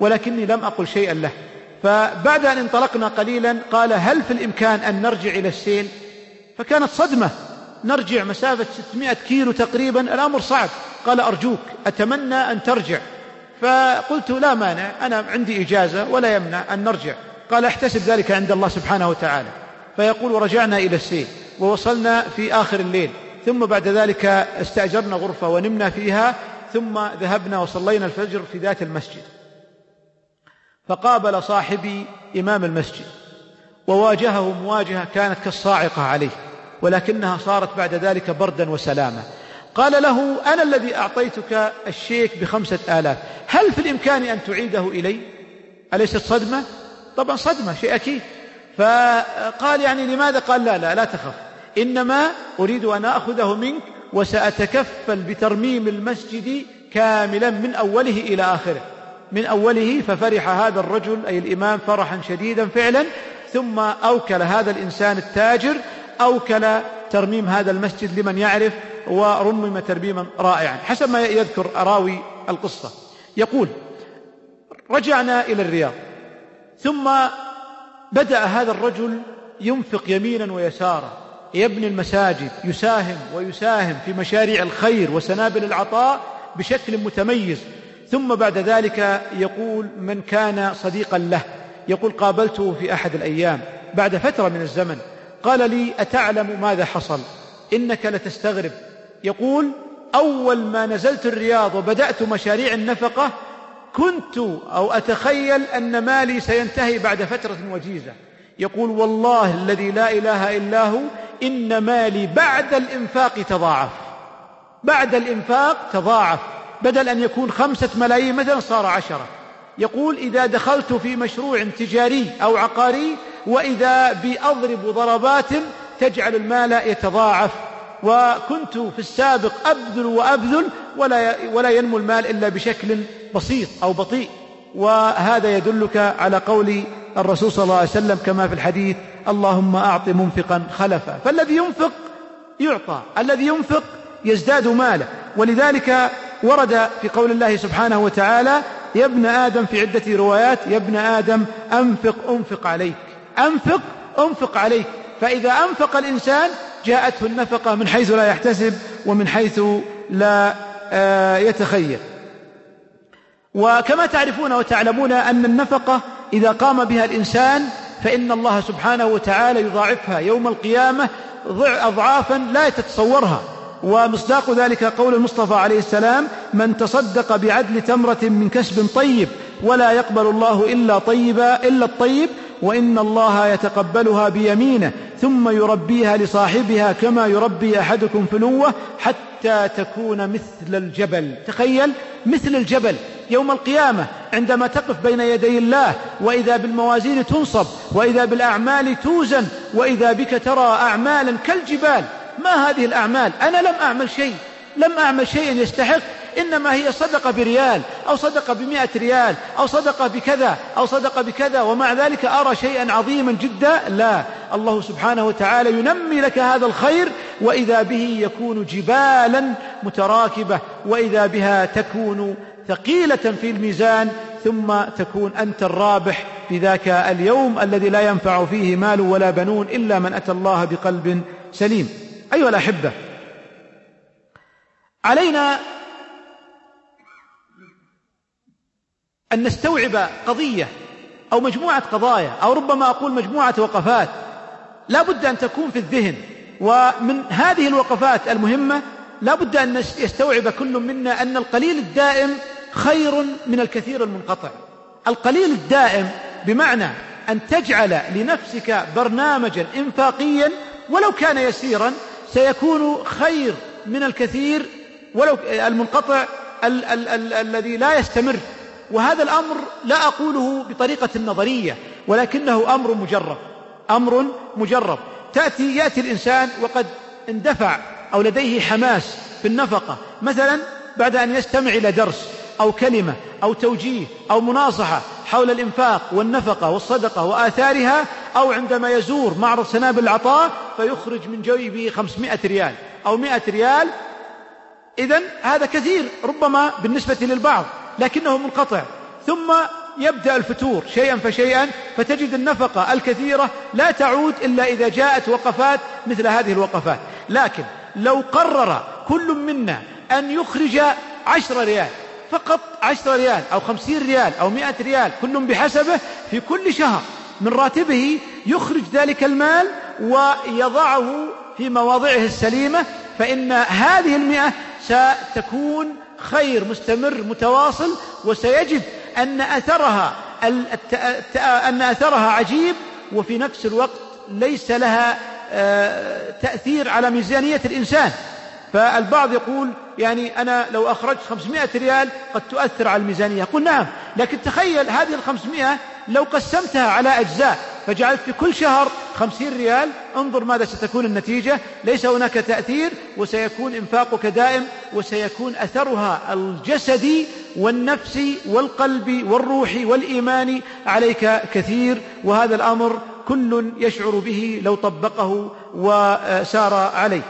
ولكني لم أقل شيئا له. فبعد أن انطلقنا قليلا قال هل في الإمكان أن نرجع إلى السيل فكانت صدمة نرجع مسافة 600 كيلو تقريبا الأمر صعب. قال أرجوك أتمنى أن ترجع. فقلت لا مانع أنا عندي إجازة ولا يمنع أن نرجع. قال احتسب ذلك عند الله سبحانه وتعالى. فيقول ورجعنا إلى السيل ووصلنا في آخر الليل ثم بعد ذلك استأجرنا غرفة ونمنا فيها ثم ذهبنا وصلينا الفجر في ذات المسجد. فقابل صاحبي إمام المسجد وواجهه مواجهة كانت كالصاعقة عليه ولكنها صارت بعد ذلك بردا وسلاما قال له أنا الذي أعطيتك الشيك بخمسة آلاف هل في الإمكان أن تعيده إلي؟ أليست صدمة؟ طبعا صدمة شيء أكيد. فقال يعني لماذا؟ قال لا لا لا تخف. إنما أريد أن أخذه منك وسأتكفل بترميم المسجد كاملا من أوله إلى آخره. من أوله ففرح هذا الرجل أي الإمام فرحا شديدا فعلا ثم أوكل هذا الإنسان التاجر أوكل ترميم هذا المسجد لمن يعرف ورمم ترميما رائعا. حسب ما يذكر أراوي القصة. يقول رجعنا إلى الرياض. ثم بدأ هذا الرجل ينفق يمينا ويسارا يبني المساجد يساهم ويساهم في مشاريع الخير وسنابل العطاء بشكل متميز. ثم بعد ذلك يقول من كان صديقا له يقول قابلته في أحد الأيام. بعد فترة من الزمن قال لي أتعلم ماذا حصل؟ إنك لتستغرب. يقول أول ما نزلت الرياض وبدأت مشاريع النفقة كنت أو أتخيل أن مالي سينتهي بعد فترة وجيزة. يقول والله الذي لا إله إلا هو إن مالي بعد الإنفاق تضاعف. بعد الإنفاق تضاعف. بدل أن يكون خمسة ملايين مثلا صار عشرة. يقول إذا دخلت في مشروع تجاري أو عقاري وإذا بأضرب ضربات تجعل المال يتضاعف. وكنت في السابق أبذل وأبذل ولا ولا ينمو المال إلا بشكل بسيط أو بطيء وهذا يدلك على قول الرسول صلى الله عليه وسلم كما في الحديث اللهم أعط منفقا خلفا. فالذي ينفق يعطى الذي ينفق يزداد ماله ولذلك ورد في قول الله سبحانه وتعالى يا ابن آدم في عدة روايات يا ابن آدم أنفق أنفق عليك. أنفق أنفق عليك. فإذا أنفق الإنسان جاءته النفقة من حيث لا يحتسب ومن حيث لا آه، يتخيل وكما تعرفون وتعلمون أن النفقة إذا قام بها الإنسان فإن الله سبحانه وتعالى يضاعفها يوم القيامة أضعافا لا تتصورها. ومصداق ذلك قول المصطفى عليه السلام من تصدق بعدل تمرة من كسب طيب ولا يقبل الله إلا طيبا إلا الطيب وإن الله يتقبلها بيمينه ثم يربيها لصاحبها كما يربي أحدكم فلوه حتى تكون مثل الجبل. تخيل مثل الجبل يوم القيامة عندما تقف بين يدي الله وإذا بالموازين تنصب وإذا بالأعمال توزن وإذا بك ترى أعمالا كالجبال. ما هذه الأعمال؟ أنا لم أعمل شيء. لم أعمل شيئا يستحق إنما هي صدقة بريال أو صدقة بمئة ريال أو صدقة بكذا أو صدقة بكذا ومع ذلك أرى شيئا عظيما جدا. لا الله سبحانه وتعالى ينمي لك هذا الخير وإذا به يكون جبالا متراكبة وإذا بها تكون ثقيلة في الميزان ثم تكون أنت الرابح في ذاك اليوم الذي لا ينفع فيه مال ولا بنون إلا من أتى الله بقلب سليم. أيها الأحبة علينا أن نستوعب قضية أو مجموعة قضايا أو ربما أقول مجموعة وقفات لا بد أن تكون في الذهن ومن هذه الوقفات المهمة لا بد أن يستوعب كل منا أن القليل الدائم خير من الكثير المنقطع. القليل الدائم بمعنى أن تجعل لنفسك برنامجا إنفاقيا ولو كان يسيرا سيكون خير من الكثير ولو المنقطع ال ال ال الذي لا يستمر. وهذا الأمر لا أقوله بطريقة نظرية ولكنه أمر مجرب أمر مجرب. تأتي يأتي الإنسان وقد اندفع أو لديه حماس في النفقة. مثلا بعد أن يستمع إلى درس أو كلمة أو توجيه أو مناصحة حول الإنفاق والنفقة والصدقة وآثارها أو عندما يزور معرض سنابل العطاء فيخرج من جيبه خمسمائة ريال أو مائة ريال. إذا هذا كثير ربما بالنسبة للبعض. لكنه منقطع. ثم يبدأ الفتور شيئا فشيئا فتجد النفقة الكثيرة لا تعود إلا إذا جاءت وقفات مثل هذه الوقفات. لكن لو قرر كل منا أن يخرج عشر ريال فقط عشر ريال أو خمسين ريال أو مئة ريال كل بحسبه في كل شهر من راتبه يخرج ذلك المال ويضعه في مواضعه السليمة فإن هذه المئة ستكون خير مستمر متواصل وسيجد أن أثرها أن أثرها عجيب وفي نفس الوقت ليس لها آه، تأثير على ميزانية الإنسان. فالبعض يقول يعني أنا لو أخرجت 500 ريال قد تؤثر على الميزانية. قل نعم لكن تخيل هذه الخمسمائة لو قسمتها على أجزاء فجعلت في كل شهر خمسين ريال. انظر ماذا ستكون النتيجة. ليس هناك تأثير وسيكون إنفاقك دائم وسيكون أثرها الجسدي والنفسي والقلبي والروحي والإيماني عليك كثير. وهذا الأمر كل يشعر به لو طبقه وسار عليه.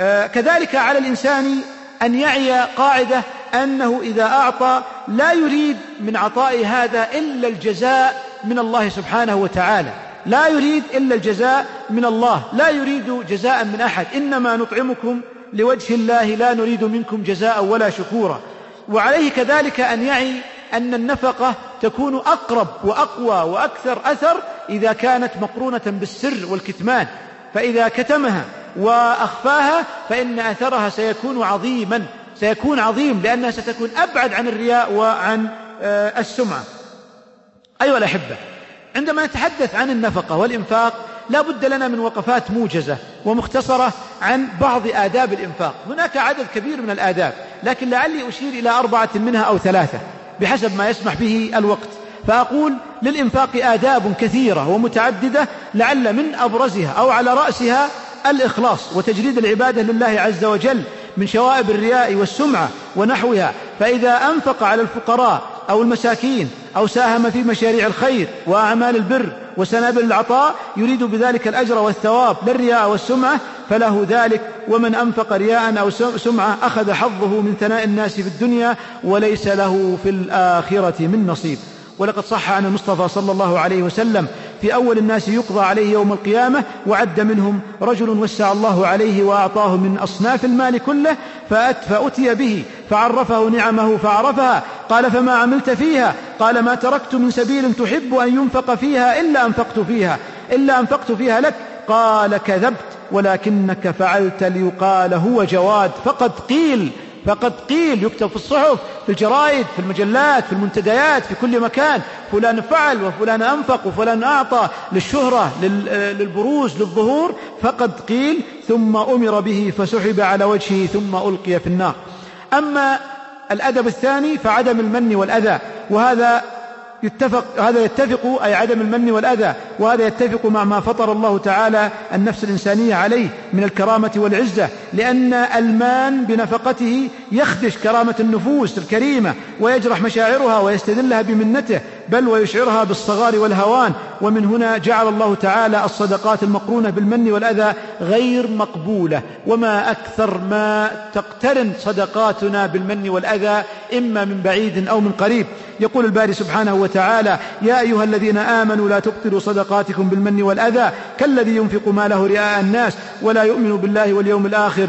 آه، كذلك على الإنسان أن يعي قاعدة أنه إذا أعطى لا يريد من عطاء هذا إلا الجزاء من الله سبحانه وتعالى. لا يريد إلا الجزاء من الله. لا يريد جزاء من أحد. إنما نطعمكم لوجه الله. لا نريد منكم جزاء ولا شكورا. وعليه كذلك أن يعي أن النفقة تكون أقرب وأقوى وأكثر أثر إذا كانت مقرونة بالسر والكتمان. فإذا كتمها وأخفاها فإن أثرها سيكون عظيما. سيكون عظيم لأنها ستكون أبعد عن الرياء وعن آه، السمعة. أيها الأحبة عندما نتحدث عن النفقة والإنفاق لا بد لنا من وقفات موجزة ومختصرة عن بعض آداب الإنفاق. هناك عدد كبير من الآداب لكن لعلي أشير إلى أربعة منها أو ثلاثة بحسب ما يسمح به الوقت. فأقول للإنفاق آداب كثيرة ومتعددة لعل من أبرزها أو على رأسها الإخلاص وتجريد العبادة لله عز وجل من شوائب الرياء والسمعة ونحوها. فإذا أنفق على الفقراء أو المساكين أو ساهم في مشاريع الخير وأعمال البر وسنابل العطاء يريد بذلك الأجر والثواب لا الرياء والسمعة فله ذلك ومن أنفق رياء أو سمعة أخذ حظه من ثناء الناس في الدنيا وليس له في الآخرة من نصيب. ولقد صح عن المصطفى صلى الله عليه وسلم في أول الناس يقضى عليه يوم القيامة وعد منهم رجل وسع الله عليه وأعطاه من أصناف المال كله فأت فأتي به فعرفه نعمه فعرفها قال فما عملت فيها؟ قال ما تركت من سبيل تحب أن ينفق فيها إلا أنفقت فيها إلا أنفقت فيها لك. قال كذبت ولكنك فعلت ليقال هو جواد فقد قيل فقد قيل يكتب في الصحف في الجرائد في المجلات في المنتديات في كل مكان فلان فعل وفلان أنفق وفلان أعطى للشهرة للبروز للظهور فقد قيل ثم أمر به فسحب على وجهه ثم ألقي في النار. أما الأدب الثاني فعدم المن والأذى وهذا يتفق هذا يتفق أي عدم المن والأذى وهذا يتفق مع ما فطر الله تعالى النفس الإنسانية عليه من الكرامة والعزة لأن المان بنفقته يخدش كرامة النفوس الكريمة ويجرح مشاعرها ويستذلها بمنته بل ويشعرها بالصغار والهوان. ومن هنا جعل الله تعالى الصدقات المقرونة بالمن والأذى غير مقبولة. وما أكثر ما تقترن صدقاتنا بالمن والأذى إما من بعيد أو من قريب. يقول الباري سبحانه وتعالى يا أيها الذين آمنوا لا تبطلوا صدقاتكم بالمن والأذى كالذي ينفق ماله رئاء الناس ولا يؤمن بالله واليوم الآخر.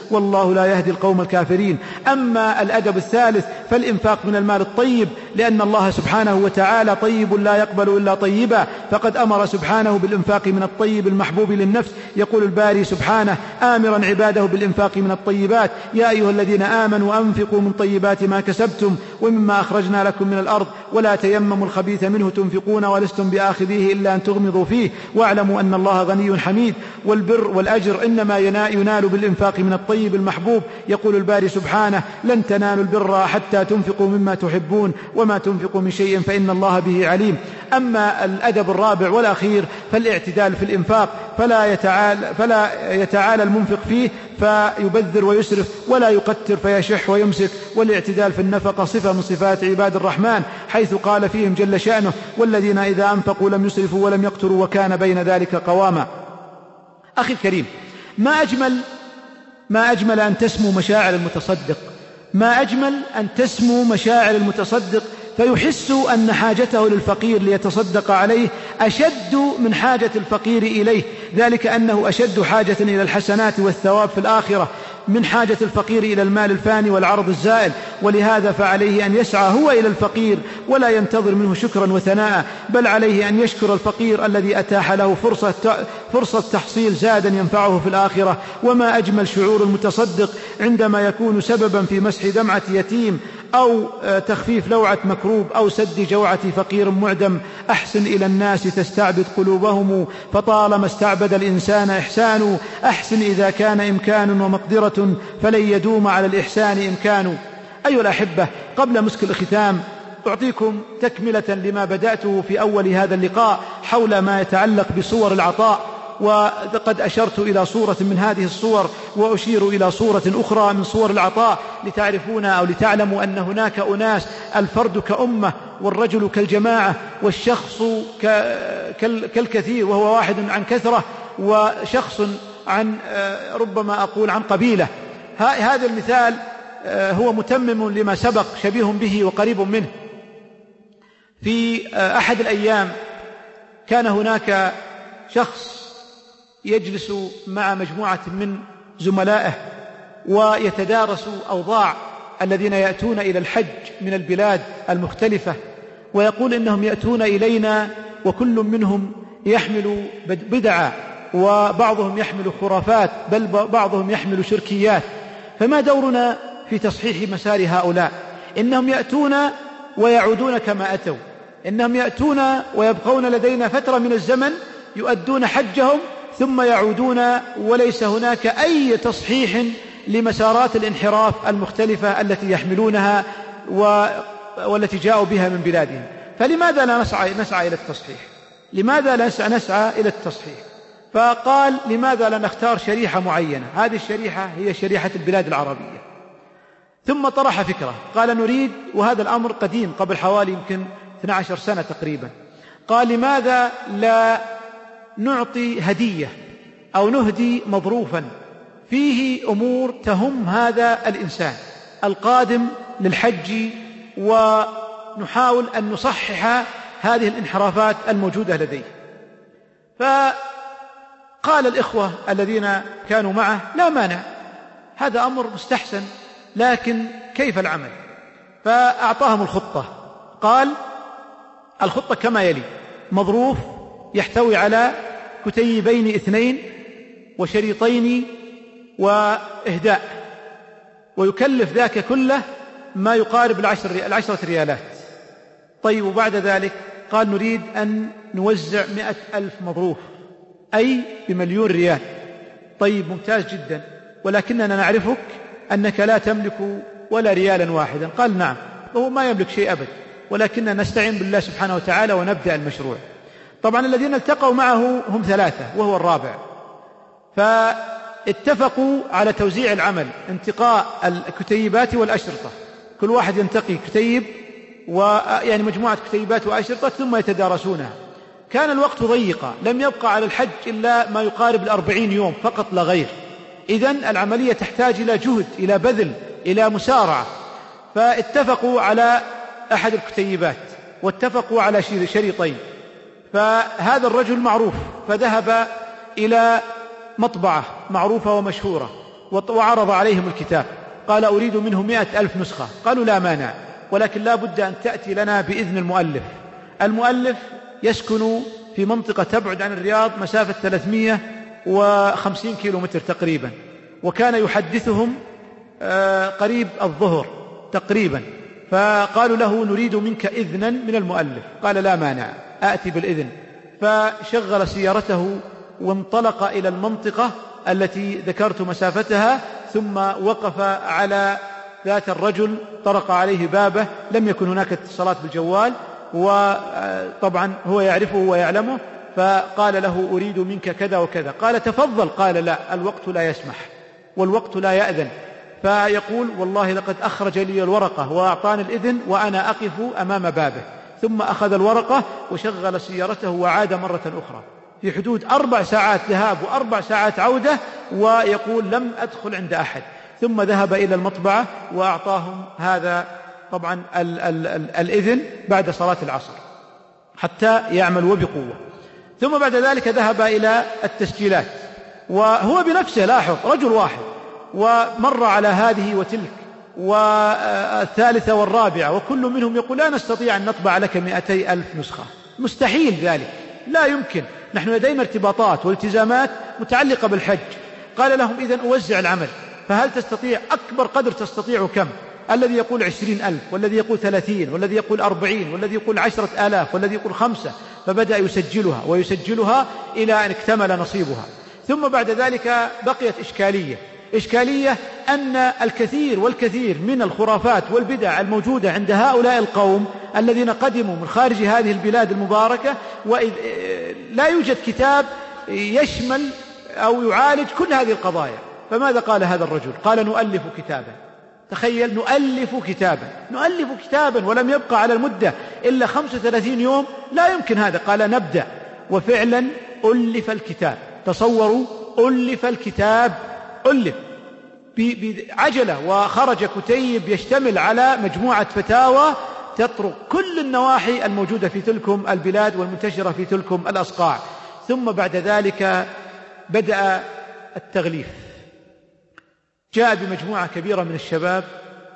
والله لا يهدي القوم الكافرين. أما الأدب الثالث فالإنفاق من المال الطيب لأن الله سبحانه وتعالى طيب لا يقبل إلا طيبا فقد أمر سبحانه بالإنفاق من الطيب المحبوب للنفس. يقول الباري سبحانه آمرا عباده بالإنفاق من الطيبات. يا أيها الذين آمنوا أنفقوا من طيبات ما كسبتم ومما أخرجنا لكم من الأرض. ولا تيمموا الخبيث منه تنفقون ولستم بآخذيه إلا أن تغمضوا فيه. واعلموا أن الله غني حميد. والبر والأجر إنما ينال بالإنفاق من الطيب. الطيب المحبوب. يقول الباري سبحانه لن تنالوا البر حتى تنفقوا مما تحبون وما تنفقوا من شيء فإن الله به عليم. أما الأدب الرابع والأخير فالاعتدال في الإنفاق فلا يتعالى, فلا يتعالى المنفق فيه فيبذر ويسرف ولا يقتر فيشح ويمسك. والاعتدال في النفقة صفة من صفات عباد الرحمن حيث قال فيهم جل شأنه والذين إذا أنفقوا لم يسرفوا ولم يقتروا وكان بين ذلك قواما. أخي الكريم ما أجمل ما أجمل أن تسمو مشاعر المتصدق. ما أجمل أن تسمو مشاعر المتصدق فيحس أن حاجته للفقير ليتصدق عليه أشد من حاجة الفقير إليه. ذلك أنه أشد حاجة إلى الحسنات والثواب في الآخرة. من حاجة الفقير إلى المال الفاني والعرض الزائل ولهذا فعليه أن يسعى هو إلى الفقير ولا ينتظر منه شكرا وثناء بل عليه أن يشكر الفقير الذي أتاح له فرصة, فرصة تحصيل زادا ينفعه في الآخرة. وما أجمل شعور المتصدق عندما يكون سببا في مسح دمعة يتيم أو آه، تخفيف لوعة مكروب أو سد جوعة فقير معدم أحسن إلى الناس تستعبد قلوبهم فطالما استعبد الإنسان إحسان أحسن إذا كان إمكان ومقدرة فلن يدوم على الإحسان إمكان. أيها الأحبة قبل مسك الختام أعطيكم تكملة لما بدأته في أول هذا اللقاء حول ما يتعلق بصور العطاء. وقد أشرت إلى صورة من هذه الصور وأشير إلى صورة أخرى من صور العطاء لتعرفون أو لتعلموا أن هناك أناس الفرد كأمة والرجل كالجماعة والشخص كالكثير وهو واحد عن كثرة وشخص عن آه، ربما أقول عن قبيلة. هذا المثال آه، هو متمم لما سبق شبيه به وقريب منه. في آه، أحد الأيام كان هناك شخص يجلس مع مجموعة من زملائه ويتدارس أوضاع الذين يأتون إلى الحج من البلاد المختلفة ويقول إنهم يأتون إلينا وكل منهم يحمل بدعا وبعضهم يحمل خرافات بل بعضهم يحمل شركيات. فما دورنا في تصحيح مسار هؤلاء؟ إنهم يأتون ويعودون كما أتوا. إنهم يأتون ويبقون لدينا فترة من الزمن يؤدون حجهم ثم يعودون وليس هناك أي تصحيح لمسارات الانحراف المختلفة التي يحملونها و... والتي جاءوا بها من بلادهم. فلماذا لا نسعى, نسعى إلى التصحيح؟ لماذا لا نسعى إلى التصحيح؟ فقال لماذا لا نختار شريحة معينة؟ هذه الشريحة هي شريحة البلاد العربية. ثم طرح فكرة. قال نريد وهذا الأمر قديم قبل حوالي يمكن 12 سنة تقريبا. قال لماذا لا نعطي هدية أو نهدي مظروفا. فيه أمور تهم هذا الإنسان القادم للحج ونحاول أن نصحح هذه الانحرافات الموجودة لديه. فقال الإخوة الذين كانوا معه لا مانع هذا أمر مستحسن لكن كيف العمل؟ فأعطاهم الخطة. قال الخطة كما يلي مظروف يحتوي على كتيبين اثنين وشريطين وإهداء ويكلف ذاك كله ما يقارب العشر العشرة ريالات. طيب وبعد ذلك قال نريد أن نوزع مئة ألف مظروف أي بمليون ريال. طيب ممتاز جدا. ولكننا نعرفك أنك لا تملك ولا ريالا واحدا. قال نعم وهو ما يملك شيء أبد. ولكننا نستعين بالله سبحانه وتعالى ونبدأ المشروع. طبعا الذين التقوا معه هم ثلاثة وهو الرابع. فاتفقوا على توزيع العمل انتقاء الكتيبات والأشرطة. كل واحد ينتقي كتيب ويعني مجموعة كتيبات وأشرطة ثم يتدارسونها. كان الوقت ضيقا لم يبقى على الحج إلا ما يقارب الأربعين يوم فقط لا غير. إذا العملية تحتاج إلى جهد إلى بذل إلى مسارعة. فاتفقوا على أحد الكتيبات واتفقوا على شريطين. فهذا الرجل معروف فذهب إلى مطبعة معروفة ومشهورة وعرض عليهم الكتاب. قال أريد منه مئة ألف نسخة. قالوا لا مانع ولكن لا بد أن تأتي لنا بإذن المؤلف. المؤلف يسكن في منطقة تبعد عن الرياض مسافة 350 كيلو متر تقريبا وكان يحدثهم آه، قريب الظهر تقريبا. فقالوا له نريد منك إذنا من المؤلف. قال لا مانع. آتي بالإذن. فشغل سيارته وانطلق إلى المنطقة التي ذكرت مسافتها ثم وقف على ذات الرجل طرق عليه بابه. لم يكن هناك اتصالات بالجوال وطبعا هو يعرفه ويعلمه فقال له أريد منك كذا وكذا. قال تفضل. قال لا الوقت لا يسمح والوقت لا يأذن. فيقول والله لقد أخرج لي الورقة وأعطاني الإذن وأنا أقف أمام بابه. ثم أخذ الورقة وشغل سيارته وعاد مرة أخرى. في حدود أربع ساعات ذهاب وأربع ساعات عودة ويقول لم أدخل عند أحد. ثم ذهب إلى المطبعة وأعطاهم هذا طبعا ال ال ال الإذن بعد صلاة العصر حتى يعمل وبقوة ثم بعد ذلك ذهب إلى التسجيلات. وهو بنفسه لاحظ رجل واحد ومر على هذه وتلك. والثالثة والرابعة وكل منهم يقول لا نستطيع أن نطبع لك مئتي ألف نسخة. مستحيل ذلك. لا يمكن. نحن لدينا ارتباطات والتزامات متعلقة بالحج. قال لهم إذا أوزع العمل. فهل تستطيع أكبر قدر تستطيع كم؟ الذي يقول عشرين ألف والذي يقول ثلاثين والذي يقول أربعين والذي يقول عشرة آلاف والذي يقول خمسة. فبدأ يسجلها ويسجلها إلى أن اكتمل نصيبها. ثم بعد ذلك بقيت إشكالية. إشكالية أن الكثير والكثير من الخرافات والبدع الموجودة عند هؤلاء القوم الذين قدموا من خارج هذه البلاد المباركة وإذ لا يوجد كتاب يشمل أو يعالج كل هذه القضايا. فماذا قال هذا الرجل؟ قال نؤلف كتابا. تخيل نؤلف كتابا. نؤلف كتابا ولم يبقى على المدة إلا 35 يوم. لا يمكن هذا. قال نبدأ. وفعلا ألف الكتاب. تصوروا ألف الكتاب ألف. بعجلة وخرج كتيب يشتمل على مجموعة فتاوى تطرق كل النواحي الموجودة في تلكم البلاد والمنتشرة في تلكم الأصقاع. ثم بعد ذلك بدأ التغليف. جاء بمجموعة كبيرة من الشباب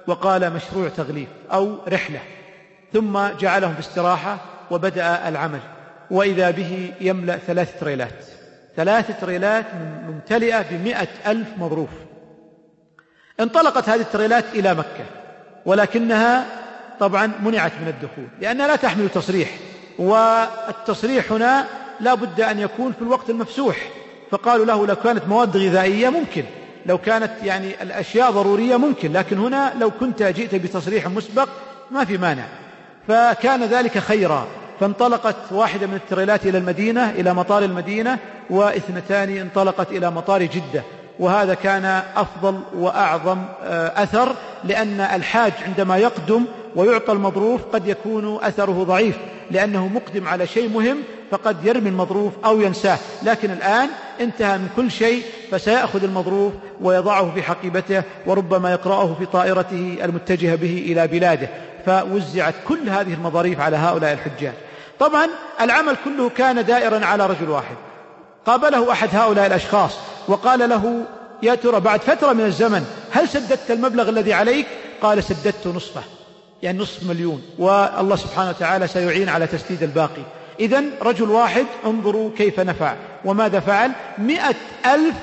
وقال مشروع تغليف أو رحلة. ثم جعلهم في استراحة وبدأ العمل. وإذا به يملأ ثلاث تريلات. ثلاث تريلات ممتلئة بمئة ألف مظروف انطلقت هذه التريلات إلى مكة ولكنها طبعا منعت من الدخول لأنها لا تحمل تصريح والتصريح هنا لا بد أن يكون في الوقت المفسوح. فقالوا له لو كانت مواد غذائية ممكن لو كانت يعني الأشياء ضرورية ممكن لكن هنا لو كنت جئت بتصريح مسبق ما في مانع. فكان ذلك خيرا. فانطلقت واحدة من التريلات إلى المدينة إلى مطار المدينة واثنتان انطلقت إلى مطار جدة. وهذا كان أفضل وأعظم آه، أثر لأن الحاج عندما يقدم ويعطى المظروف قد يكون أثره ضعيف لأنه مقدم على شيء مهم فقد يرمي المظروف أو ينساه. لكن الآن انتهى من كل شيء فسيأخذ المظروف ويضعه في حقيبته وربما يقرأه في طائرته المتجهة به إلى بلاده. فوزعت كل هذه المظاريف على هؤلاء الحجاج. طبعا العمل كله كان دائرا على رجل واحد. قابله أحد هؤلاء الأشخاص وقال له يا ترى بعد فترة من الزمن هل سددت المبلغ الذي عليك؟ قال سددت نصفه. يعني نصف مليون. والله سبحانه وتعالى سيعين على تسديد الباقي. إذا رجل واحد انظروا كيف نفع وماذا فعل. مئة ألف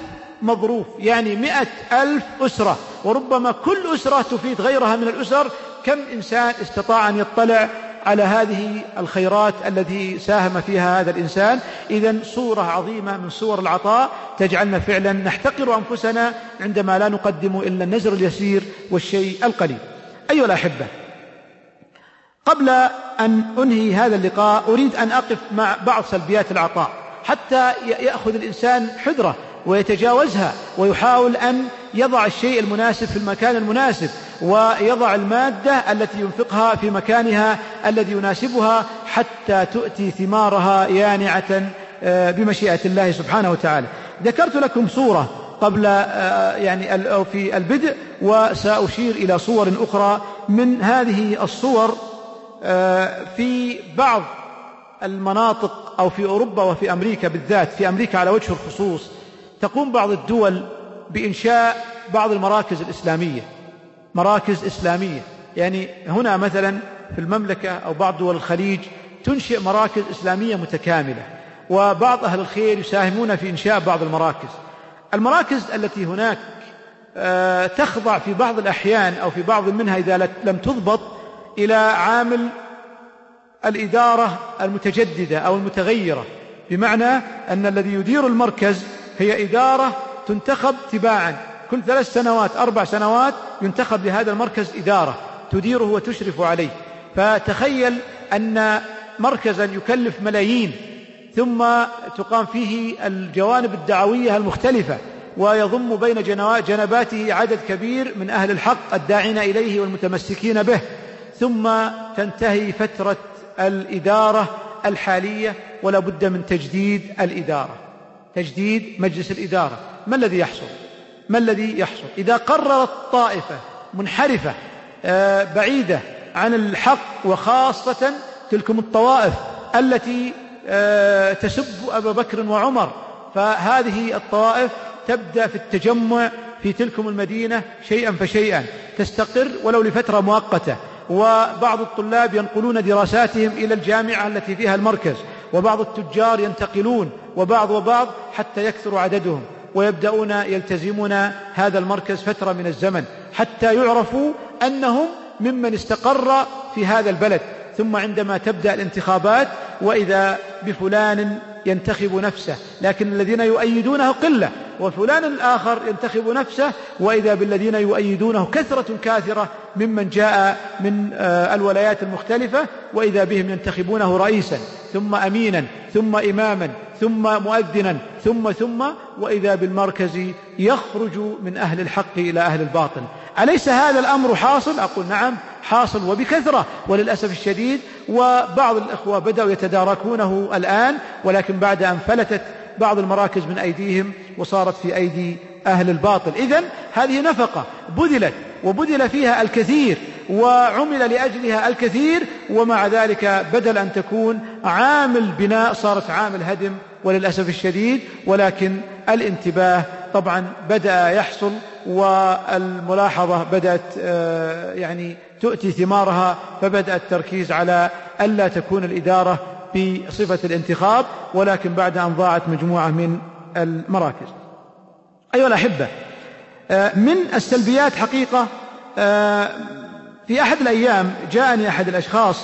مظروف يعني مئة ألف أسرة. وربما كل أسرة تفيد غيرها من الأسر. كم إنسان استطاع أن يطلع على هذه الخيرات التي ساهم فيها هذا الإنسان. إذا صورة عظيمة من صور العطاء. تجعلنا فعلا نحتقر أنفسنا عندما لا نقدم إلا النزر اليسير والشيء القليل. أيها الأحبة قبل أن أنهي هذا اللقاء أريد أن أقف مع بعض سلبيات العطاء حتى يأخذ الإنسان حذرة ويتجاوزها ويحاول أن يضع الشيء المناسب في المكان المناسب ويضع المادة التي ينفقها في مكانها الذي يناسبها حتى تؤتي ثمارها يانعة آه، بمشيئة الله سبحانه وتعالى. ذكرت لكم صورة قبل آه، يعني أو في البدء وسأشير إلى صور أخرى من هذه الصور آه، في بعض المناطق أو في أوروبا وفي أمريكا بالذات في أمريكا على وجه الخصوص. تقوم بعض الدول بإنشاء بعض المراكز الإسلامية. مراكز إسلامية. يعني هنا مثلا في المملكة أو بعض دول الخليج تنشئ مراكز إسلامية متكاملة وبعض أهل الخير يساهمون في إنشاء بعض المراكز. المراكز التي هناك آه، تخضع في بعض الأحيان أو في بعض منها إذا لم تضبط إلى عامل الإدارة المتجددة أو المتغيرة. بمعنى أن الذي يدير المركز هي إدارة تنتخب تباعا. كل ثلاث سنوات أربع سنوات ينتخب لهذا المركز إدارة تديره وتشرف عليه. فتخيل أن مركزا يكلف ملايين ثم تقام فيه الجوانب الدعوية المختلفة ويضم بين جنباته عدد كبير من أهل الحق الداعين إليه والمتمسكين به. ثم تنتهي فترة الإدارة الحالية ولا بد من تجديد الإدارة. تجديد مجلس الإدارة. ما الذي يحصل؟ ما الذي يحصل؟ إذا قررت طائفة منحرفة آه، بعيدة عن الحق وخاصة تلكم الطوائف التي آه، تسب أبا بكر وعمر فهذه الطوائف تبدأ في التجمع في تلكم المدينة شيئا فشيئا. تستقر ولو لفترة مؤقتة. وبعض الطلاب ينقلون دراساتهم إلى الجامعة التي فيها المركز. وبعض التجار ينتقلون وبعض وبعض حتى يكثر عددهم ويبدأون يلتزمون هذا المركز فترة من الزمن حتى يعرفوا أنهم ممن استقر في هذا البلد. ثم عندما تبدأ الانتخابات وإذا بفلان ينتخب نفسه لكن الذين يؤيدونه قلة وفلان الآخر ينتخب نفسه وإذا بالذين يؤيدونه كثرة كاثرة ممن جاء من آه، الولايات المختلفة وإذا بهم ينتخبونه رئيسا ثم أمينا ثم إماما ثم مؤذنا ثم ثم وإذا بالمركز يخرج من أهل الحق إلى أهل الباطل. أليس هذا الأمر حاصل؟ أقول نعم حاصل وبكثرة. وللأسف الشديد وبعض الإخوة بدأوا يتداركونه الآن ولكن بعد أن فلتت بعض المراكز من أيديهم وصارت في أيدي أهل الباطل. إذا هذه نفقة بذلت وبذل فيها الكثير وعمل لأجلها الكثير ومع ذلك بدل أن تكون عامل بناء صارت عامل هدم وللأسف الشديد. ولكن الانتباه طبعا بدأ يحصل والملاحظة بدأت آه، يعني تؤتي ثمارها فبدأ التركيز على ألا تكون الإدارة بصفة الانتخاب ولكن بعد أن ضاعت مجموعة من المراكز. أيها الأحبة آه، من السلبيات حقيقة آه، في أحد الأيام جاءني أحد الأشخاص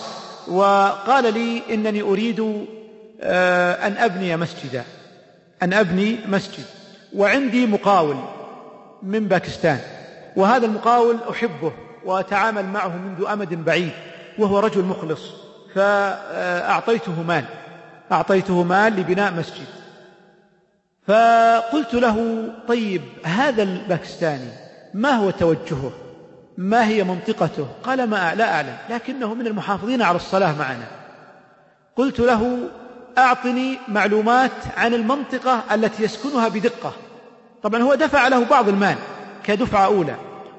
وقال لي إنني أريد أن أبني مسجدا أن أبني مسجد وعندي مقاول. من باكستان وهذا المقاول أحبه وأتعامل معه منذ أمد بعيد وهو رجل مخلص فأعطيته مال أعطيته مال لبناء مسجد. فقلت له طيب هذا الباكستاني ما هو توجهه؟ ما هي منطقته؟ قال ما لا أعلم لكنه من المحافظين على الصلاة معنا. قلت له أعطني معلومات عن المنطقة التي يسكنها بدقة. طبعا هو دفع له بعض المال كدفعة أولى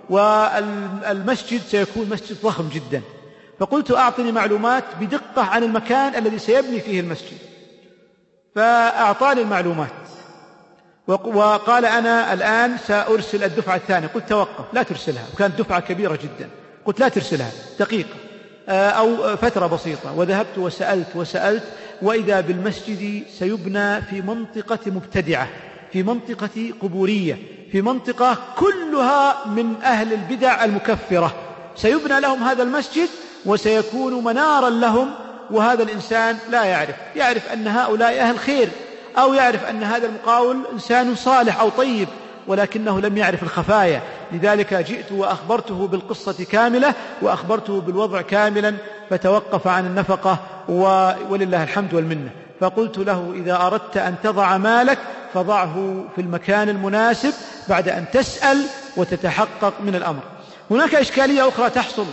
والمسجد سيكون مسجد ضخم جدا. فقلت أعطني معلومات بدقة عن المكان الذي سيبني فيه المسجد. فأعطاني المعلومات. وقال أنا الآن سأرسل الدفعة الثانية. قلت توقف لا ترسلها. وكانت دفعة كبيرة جدا. قلت لا ترسلها. دقيقة. آه، أو فترة بسيطة. وذهبت وسألت وسألت وإذا بالمسجد سيبنى في منطقة مبتدعة. في منطقة قبورية في منطقة كلها من أهل البدع المكفرة. سيبنى لهم هذا المسجد وسيكون منارا لهم وهذا الإنسان لا يعرف يعرف أن هؤلاء أهل خير أو يعرف أن هذا المقاول إنسان صالح أو طيب ولكنه لم يعرف الخفايا. لذلك جئت وأخبرته بالقصة كاملة وأخبرته بالوضع كاملا فتوقف عن النفقة ولله الحمد والمنة. فقلت له إذا أردت أن تضع مالك فضعه في المكان المناسب بعد أن تسأل وتتحقق من الأمر. هناك إشكالية أخرى تحصل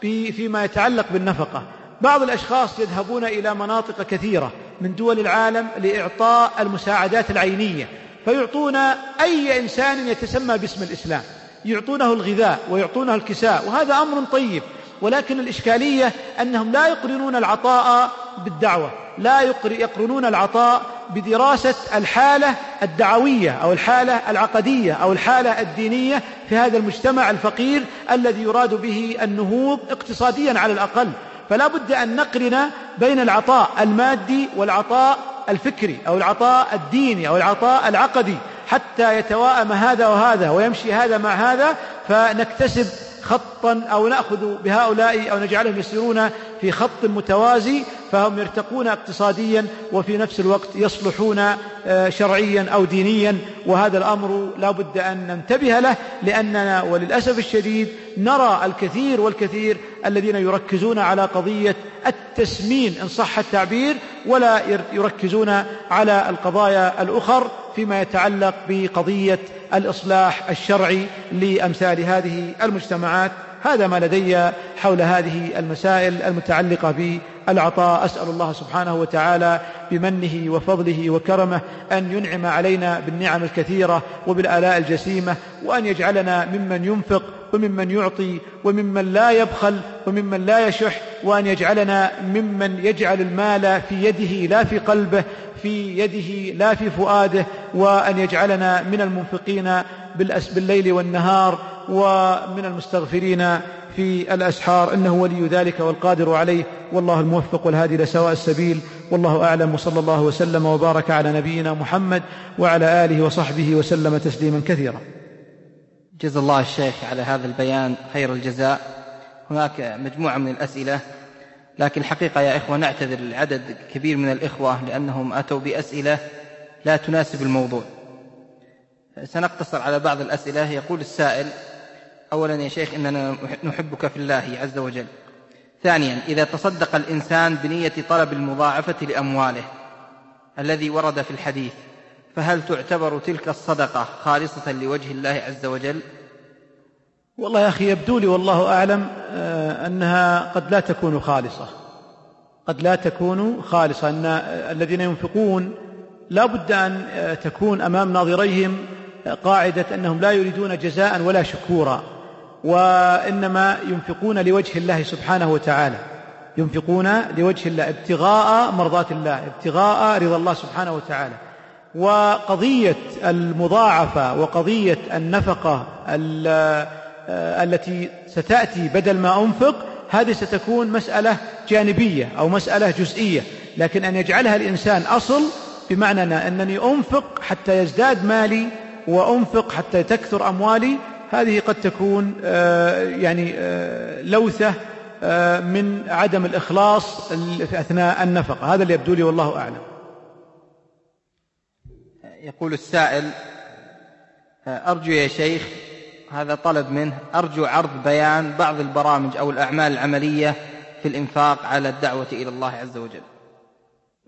فيما يتعلق بالنفقة. بعض الأشخاص يذهبون إلى مناطق كثيرة من دول العالم لإعطاء المساعدات العينية فيعطون أي إنسان يتسمى باسم الإسلام. يعطونه الغذاء ويعطونه الكساء وهذا أمر طيب. ولكن الإشكالية أنهم لا يقرنون العطاء بالدعوة لا يقرنون العطاء بدراسة الحالة الدعوية أو الحالة العقدية أو الحالة الدينية في هذا المجتمع الفقير الذي يراد به النهوض اقتصاديا على الأقل. فلا بد أن نقرن بين العطاء المادي والعطاء الفكري أو العطاء الديني أو العطاء العقدي. حتى يتواءم هذا وهذا ويمشي هذا مع هذا فنكتسب خطا أو نأخذ بهؤلاء أو نجعلهم يسيرون في خط متوازي فهم يرتقون اقتصاديا وفي نفس الوقت يصلحون آه، شرعيا أو دينيا وهذا الأمر لا بد أن ننتبه له لأننا وللأسف الشديد نرى الكثير والكثير الذين يركزون على قضية التسمين إن صح التعبير ولا يركزون على القضايا الأخر فيما يتعلق بقضية الإصلاح الشرعي لأمثال هذه المجتمعات. هذا ما لدي حول هذه المسائل المتعلقة بالعطاء. أسأل الله سبحانه وتعالى بمنه وفضله وكرمه أن ينعم علينا بالنعم الكثيرة وبالآلاء الجسيمة وأن يجعلنا ممن ينفق وممن يعطي وممن لا يبخل وممن لا يشح وأن يجعلنا ممن يجعل المال في يده لا في قلبه في يده لا في فؤاده وأن يجعلنا من المنفقين بالليل والنهار ومن المستغفرين في الأسحار. إنه ولي ذلك والقادر عليه والله الموفق والهادي لسواء السبيل. والله أعلم وصلى الله وسلم وبارك على نبينا محمد وعلى آله وصحبه وسلم تسليما كثيرا. جزا الله الشيخ على هذا البيان خير الجزاء. هناك مجموعة من الأسئلة لكن الحقيقة يا إخوة نعتذر لعدد كبير من الإخوة لأنهم أتوا بأسئلة لا تناسب الموضوع. سنقتصر على بعض الأسئلة. يقول السائل أولا يا شيخ إننا نحبك في الله عز وجل. ثانيا إذا تصدق الإنسان بنية طلب المضاعفة لأمواله الذي ورد في الحديث فهل تعتبر تلك الصدقة خالصة لوجه الله عز وجل؟ والله يا أخي يبدو لي والله أعلم آه، أنها قد لا تكون خالصة. قد لا تكون خالصة أن الذين ينفقون لا بد أن آه، تكون أمام ناظريهم قاعدة أنهم لا يريدون جزاء ولا شكورا وإنما ينفقون لوجه الله سبحانه وتعالى. ينفقون لوجه الله ابتغاء مرضات الله ابتغاء رضا الله سبحانه وتعالى. وقضية المضاعفة وقضية النفقة آه، التي ستأتي بدل ما أنفق هذه ستكون مسألة جانبية أو مسألة جزئية. لكن أن يجعلها الإنسان أصل بمعنى أنني أنفق حتى يزداد مالي وأنفق حتى تكثر أموالي هذه قد تكون آه، يعني آه، لوثة من عدم الإخلاص أثناء النفقة. هذا اللي يبدو لي والله أعلم. يقول السائل أرجو يا شيخ هذا طلب منه. أرجو عرض بيان بعض البرامج أو الأعمال العملية في الإنفاق على الدعوة إلى الله عز وجل.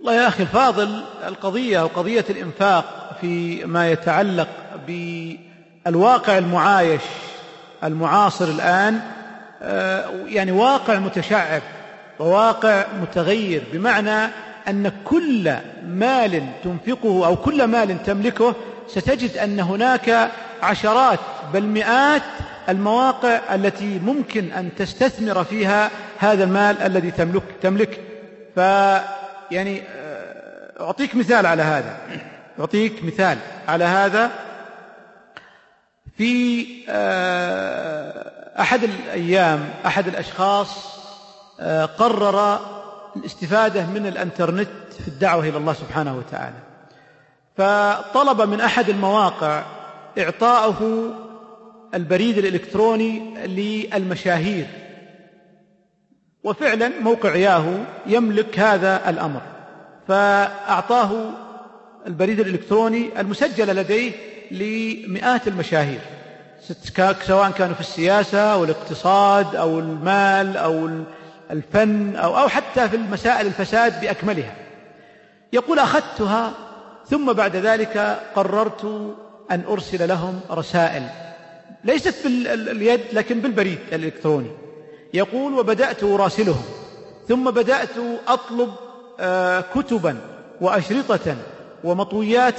الله يا أخي الفاضل القضية وقضية الإنفاق في ما يتعلق بالواقع المعايش المعاصر الآن آه، يعني واقع متشعب وواقع متغير بمعنى أن كل مال تنفقه أو كل مال تملكه ستجد أن هناك عشرات بل مئات المواقع التي ممكن أن تستثمر فيها هذا المال الذي تملك تملك. فيعني آه، أعطيك مثال على هذا. أعطيك مثال على هذا. في آه، أحد الأيام أحد الأشخاص آه، قرر الاستفادة من الإنترنت في الدعوة إلى الله سبحانه وتعالى. فطلب من أحد المواقع إعطاءه البريد الإلكتروني للمشاهير. وفعلا موقع ياهو يملك هذا الأمر. فأعطاه البريد الإلكتروني المسجل لديه لمئات المشاهير. سواء كانوا في السياسة أو الاقتصاد أو المال أو الفن أو, أو حتى في المسائل الفساد بأكملها. يقول أخذتها ثم بعد ذلك قررت أن أرسل لهم رسائل. ليست باليد لكن بالبريد الإلكتروني. يقول وبدأت أراسلهم. ثم بدأت أطلب آه، كتبا وأشرطة ومطويات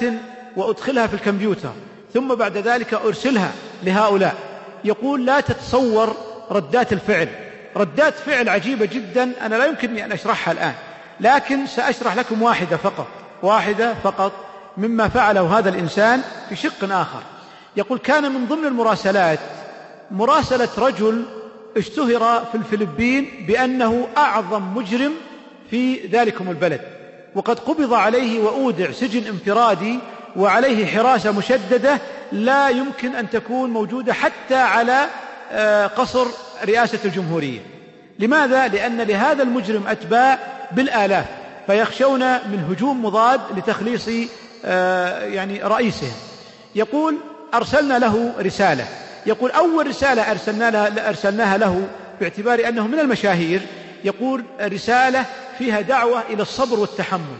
وأدخلها في الكمبيوتر. ثم بعد ذلك أرسلها لهؤلاء. يقول لا تتصور ردات الفعل. ردات فعل عجيبة جدا أنا لا يمكنني أن أشرحها الآن لكن سأشرح لكم واحدة فقط. واحدة فقط مما فعله هذا الإنسان في شق آخر. يقول كان من ضمن المراسلات مراسلة رجل اشتهر في الفلبين بأنه أعظم مجرم في ذلكم البلد وقد قبض عليه وأودع سجن انفرادي وعليه حراسة مشددة لا يمكن أن تكون موجودة حتى على آه، قصر رئاسة الجمهورية. لماذا؟ لأن لهذا المجرم أتباع بالآلاف. فيخشون من هجوم مضاد لتخليص آه، يعني رئيسهم. يقول أرسلنا له رسالة. يقول أول رسالة أرسلنا أرسلناها له باعتبار أنه من المشاهير. يقول رسالة فيها دعوة إلى الصبر والتحمل.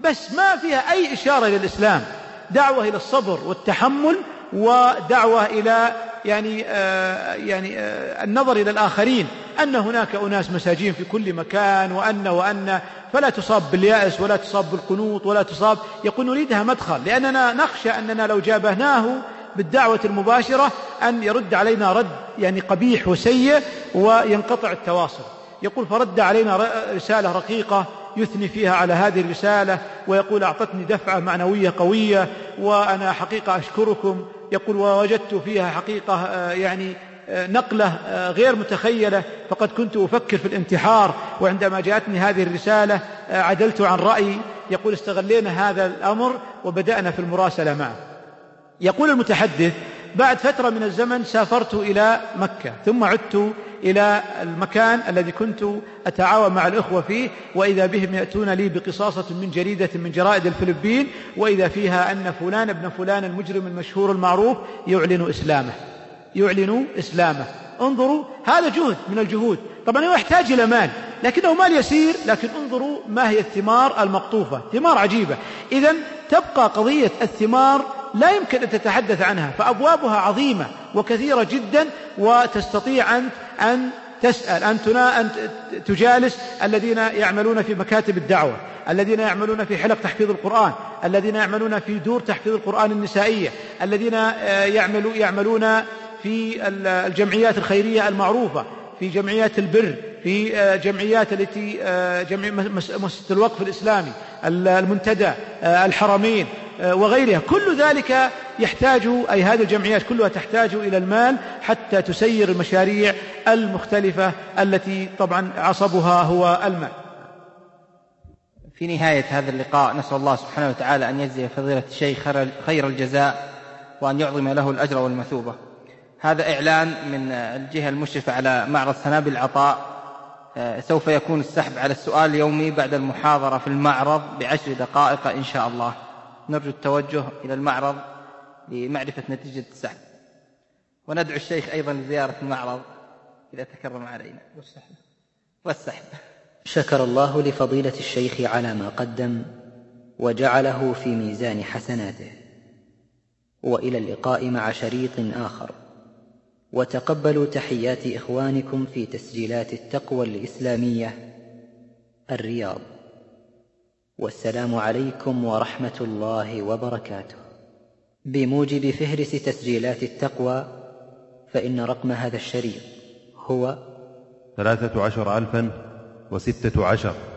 بس ما فيها أي إشارة إلى الإسلام دعوة إلى الصبر والتحمل ودعوة إلى يعني آه يعني آه النظر إلى الآخرين أن هناك أناس مساجين في كل مكان وأن وأن. فلا تصاب باليأس ولا تصاب بالقنوط ولا تصاب. يقول نريدها مدخل لأننا نخشى أننا لو جابهناه بالدعوة المباشرة أن يرد علينا رد يعني قبيح وسيء وينقطع التواصل. يقول فرد علينا رسالة رقيقة يثني فيها على هذه الرسالة ويقول أعطتني دفعة معنوية قوية وأنا حقيقة أشكركم. يقول ووجدت فيها حقيقة آه، يعني آه، نقلة آه، غير متخيلة. فقد كنت أفكر في الانتحار وعندما جاءتني هذه الرسالة عدلت عن رأيي. يقول استغلينا هذا الأمر وبدأنا في المراسلة معه. يقول المتحدث بعد فترة من الزمن سافرت إلى مكة ثم عدت إلى المكان الذي كنت أتعاون مع الإخوة فيه وإذا بهم يأتون لي بقصاصة من جريدة من جرائد الفلبين وإذا فيها أن فلان ابن فلان المجرم المشهور المعروف يعلن إسلامه. يعلن إسلامه. انظروا هذا جهد من الجهود. طبعا هو يحتاج إلى مال لكنه مال يسير لكن انظروا ما هي الثمار المقطوفة. ثمار عجيبة. إذا تبقى قضية الثمار لا يمكن أن تتحدث عنها فأبوابها عظيمة وكثيرة جدا وتستطيع أن أن تسأل أن, تنا أن تجالس الذين يعملون في مكاتب الدعوة الذين يعملون في حلق تحفيظ القرآن الذين يعملون في دور تحفيظ القرآن النسائية الذين آه، يعملون في الجمعيات الخيرية المعروفة في جمعيات البر في آه، جمعيات التي آه، جمعية مؤسسة الوقف الإسلامي المنتدى الحرمين آه، وغيرها. كل ذلك يحتاج أي هذه الجمعيات كلها تحتاج إلى المال حتى تسير المشاريع المختلفة التي طبعا عصبها هو المال. في نهاية هذا اللقاء نسأل الله سبحانه وتعالى أن يجزي فضيلة الشيخ خير الجزاء وأن يعظم له الأجر والمثوبة. هذا إعلان من الجهة المشرفة على معرض سنابل العطاء سوف يكون السحب على السؤال اليومي بعد المحاضرة في المعرض بعشر دقائق إن شاء الله. نرجو التوجه إلى المعرض لمعرفة نتيجة السحب. وندعو الشيخ أيضا لزيارة المعرض إذا تكرم علينا. والسحب. والسحب. شكر الله لفضيلة الشيخ على ما قدم وجعله في ميزان حسناته. وإلى اللقاء مع شريط آخر. وتقبلوا تحيات إخوانكم في تسجيلات التقوى الإسلامية الرياض. والسلام عليكم ورحمة الله وبركاته. بموجب فهرس تسجيلات التقوى فإن رقم هذا الشريط هو ثلاثة عشر ألفا وستة عشر.